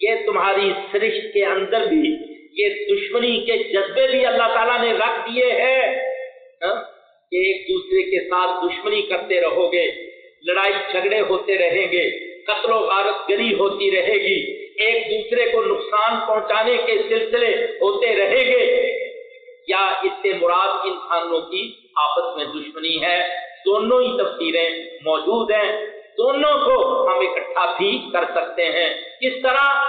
یہ تمہاری سرشت کے اندر بھی، یہ دشمنی کے جذبے بھی اللہ تعالیٰ نے رکھ دیے ہیں۔ ہاں؟ کہ ایک دوسرے کے ساتھ دشمنی کرتے رہو گے، لڑائی جھگڑے ہوتے رہیں گے، قتل و غارت گری ہوتی رہے گی۔ ایک دوسرے کو نقصان پہنچانے کے سلسلے ہوتے رہیں گے۔ یا اس سے مراد انسانوں کی آپس میں دشمنی ہے۔ دونوں ہی تفسیریں موجود ہیں۔ دونوں کو ہم اکٹھا بھی کر سکتے ہیں۔ کس طرح؟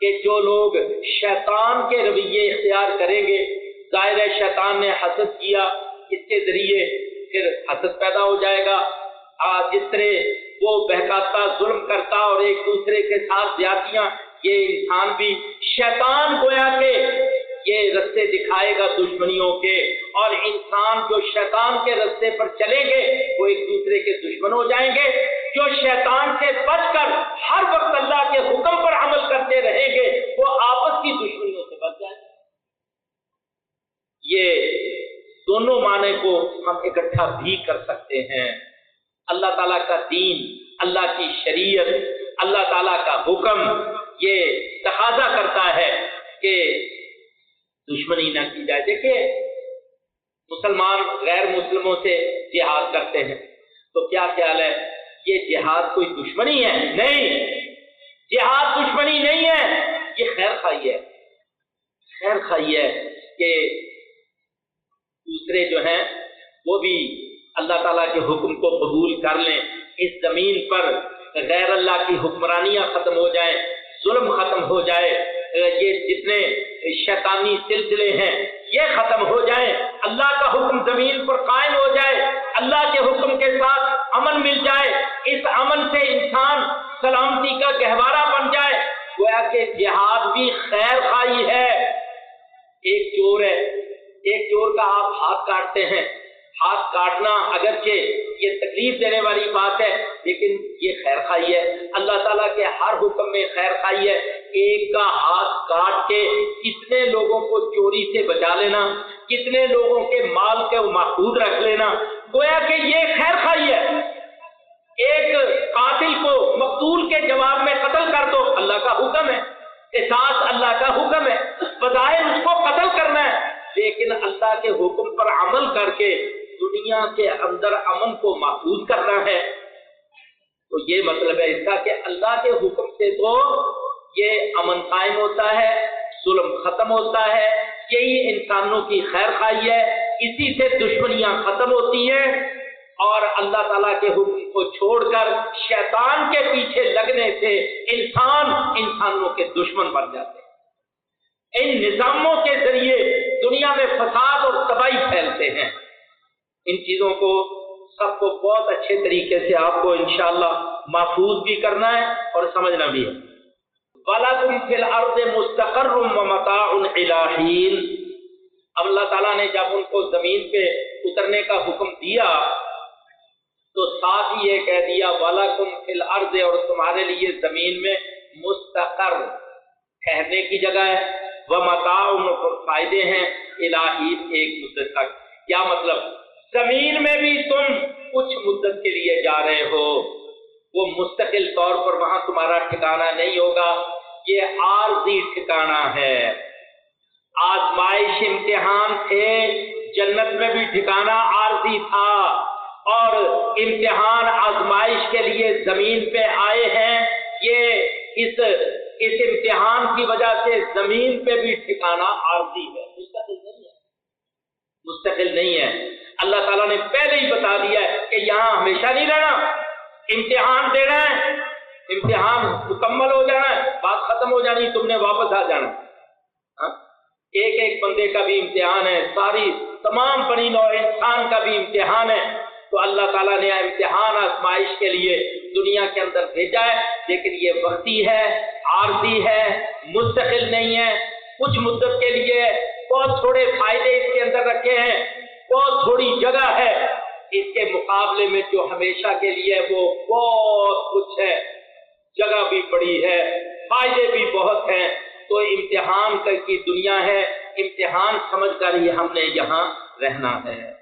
کہ جو لوگ شیطان کے رویے اختیار کریں گے، ظاہر شیطان نے حسد کیا۔ اس کے ذریعے پھر حسد پیدا ہو جائے گا۔ جس طرح وہ بہکاتا، ظلم کرتا اور ایک دوسرے کے ساتھ زیادتیاں، یہ انسان بھی شیطان گویا کے یہ رستے دکھائے گا دشمنیوں کے، اور انسان جو شیطان کے رستے پر چلیں گے، وہ ایک دوسرے کے دشمن ہو جائیں گے۔ جو شیطان سے بچ کر ہر وقت اللہ کے حکم پر عمل کرتے رہیں گے، وہ آپس کی دشمنیوں سے بچ جائیں گے۔ یہ دونوں معنی کو ہم اکٹھا بھی کر سکتے ہیں۔ اللہ تعالیٰ کا دین، اللہ کی شریعت، اللہ تعالیٰ کا حکم، یہ تقاضا کرتا ہے کہ دشمنی نہ کی جائے۔ دیکھیے مسلمان غیر مسلموں سے جہاد کرتے ہیں۔ تو کیا خیال ہے؟ یہ جہاد کوئی دشمنی ہے؟ نہیں۔ جہاد دشمنی نہیں ہے۔ یہ خیر خائی ہے۔ خیر خائی ہے کہ دوسرے جو ہیں، وہ بھی اللہ تعالیٰ کے حکم کو قبول کر لیں۔ اس زمین پر غیر اللہ کی حکمرانیاں ختم ہو جائیں، ظلم ختم ہو جائے۔ یہ جتنے شیطانی سلسلے ہیں۔ یہ ختم ہو جائیں، اللہ کا حکم زمین پر قائم ہو جائے، اللہ کے حکم کے ساتھ امن مل جائے، اس امن سے انسان سلامتی کا گہوارہ بن جائے۔ گویا کہ جہاد بھی خیر خائی ہے۔ ایک چور ہے، ایک چور کا آپ ہاتھ کاٹتے ہیں۔ ہاتھ کاٹنا اگرچہ یہ تکلیف دینے والی بات ہے، لیکن یہ خیر خائی ہے۔ اللہ تعالیٰ کے ہر حکم میں خیر خائی ہے۔ ایک کا ہاتھ کاٹ کے کتنے لوگوں کو چوری سے بچا لینا، کتنے لوگوں کے مال کے محفوظ رکھ لینا، گویا کہ یہ خیر خائی ہے۔ ایک قاتل کو مقتول کے جواب میں قتل کر دو، اللہ کا حکم ہے۔ احساس اللہ کا حکم ہے۔ بظاہر اس کو قتل کرنا ہے۔ لیکن اللہ کے حکم پر عمل کر کے دنیا کے اندر امن کو محفوظ کرنا ہے۔ تو یہ مطلب ہے اس کا کہ اللہ کے حکم سے تو یہ امن قائم ہوتا ہے، ظلم ختم ہوتا ہے، یہی انسانوں کی خیر خائی ہے۔ اسی سے دشمنیاں ختم ہوتی ہیں اور اللہ تعالیٰ کے حکم کو چھوڑ کر شیطان کے پیچھے لگنے سے انسان انسانوں کے دشمن بن جاتے ہیں۔ ان نظاموں کے ذریعے دنیا میں فساد اور تباہی پھیلتے ہیں۔ ان چیزوں کو سب کو بہت اچھے طریقے سے آپ کو انشاءاللہ محفوظ بھی کرنا ہے اور سمجھنا بھی ہے۔ وَلَكُمْ فِي الْأَرْضِ مُسْتَقَرٌ وَمَتَاعٌ عِلَاحِينَ اب اللہ تعالیٰ نے جب ان کو زمین پہ اترنے کا حکم دیا، تو ساتھ ہی یہ کہہ دیا، وَلَكُمْ فِي الْأَرْضِ اور تمہارے لیے زمین میں مستقر ٹھہرنے کی جگہ ہے۔ وَمَتَاعٌ فائدے ہیں الہین ایک مدت تک۔ کیا مطلب؟ زمین میں بھی تم کچھ مدت کے لیے جا رہے ہو۔ وہ مستقل طور پر وہاں تمہارا ٹھکانا نہیں ہوگا، یہ عارضی ٹھکانا ہے۔ آزمائش امتحان تھے، جنت میں بھی ٹھکانا عارضی تھا۔ اور امتحان آزمائش کے لیے زمین پہ آئے ہیں، یہ اس اس امتحان کی وجہ سے زمین پہ بھی ٹھکانا عارضی ہے۔ مستقل نہیں ہے۔ مستقل نہیں ہے۔ اللہ تعالیٰ نے پہلے ہی بتا دیا ہے کہ یہاں ہمیشہ نہیں رہنا، امتحان دینا ہے، امتحان مکمل ہو جانا ہے، بات ختم ہو جانی، تم نے واپس آ جانا۔ ہاں؟ ایک ایک بندے کا بھی امتحان ہے، ساری، تمام بنی نو انسان کا بھی امتحان ہے۔ تو اللہ تعالیٰ نے امتحان آزمائش کے لیے دنیا کے اندر بھیجا ہے، لیکن یہ وقتی ہے، عارضی ہے، مستقل نہیں ہے۔ کچھ مدت کے لیے بہت تھوڑے فائدے اس کے اندر رکھے ہیں۔ بہت تھوڑی جگہ ہے۔ اس کے مقابلے میں جو ہمیشہ کے لیے وہ بہت کچھ ہے۔ جگہ بھی بڑی ہے، فائدے بھی بہت ہیں۔ تو امتحان کی دنیا ہے۔ امتحان سمجھ کر ہی ہم نے یہاں رہنا ہے۔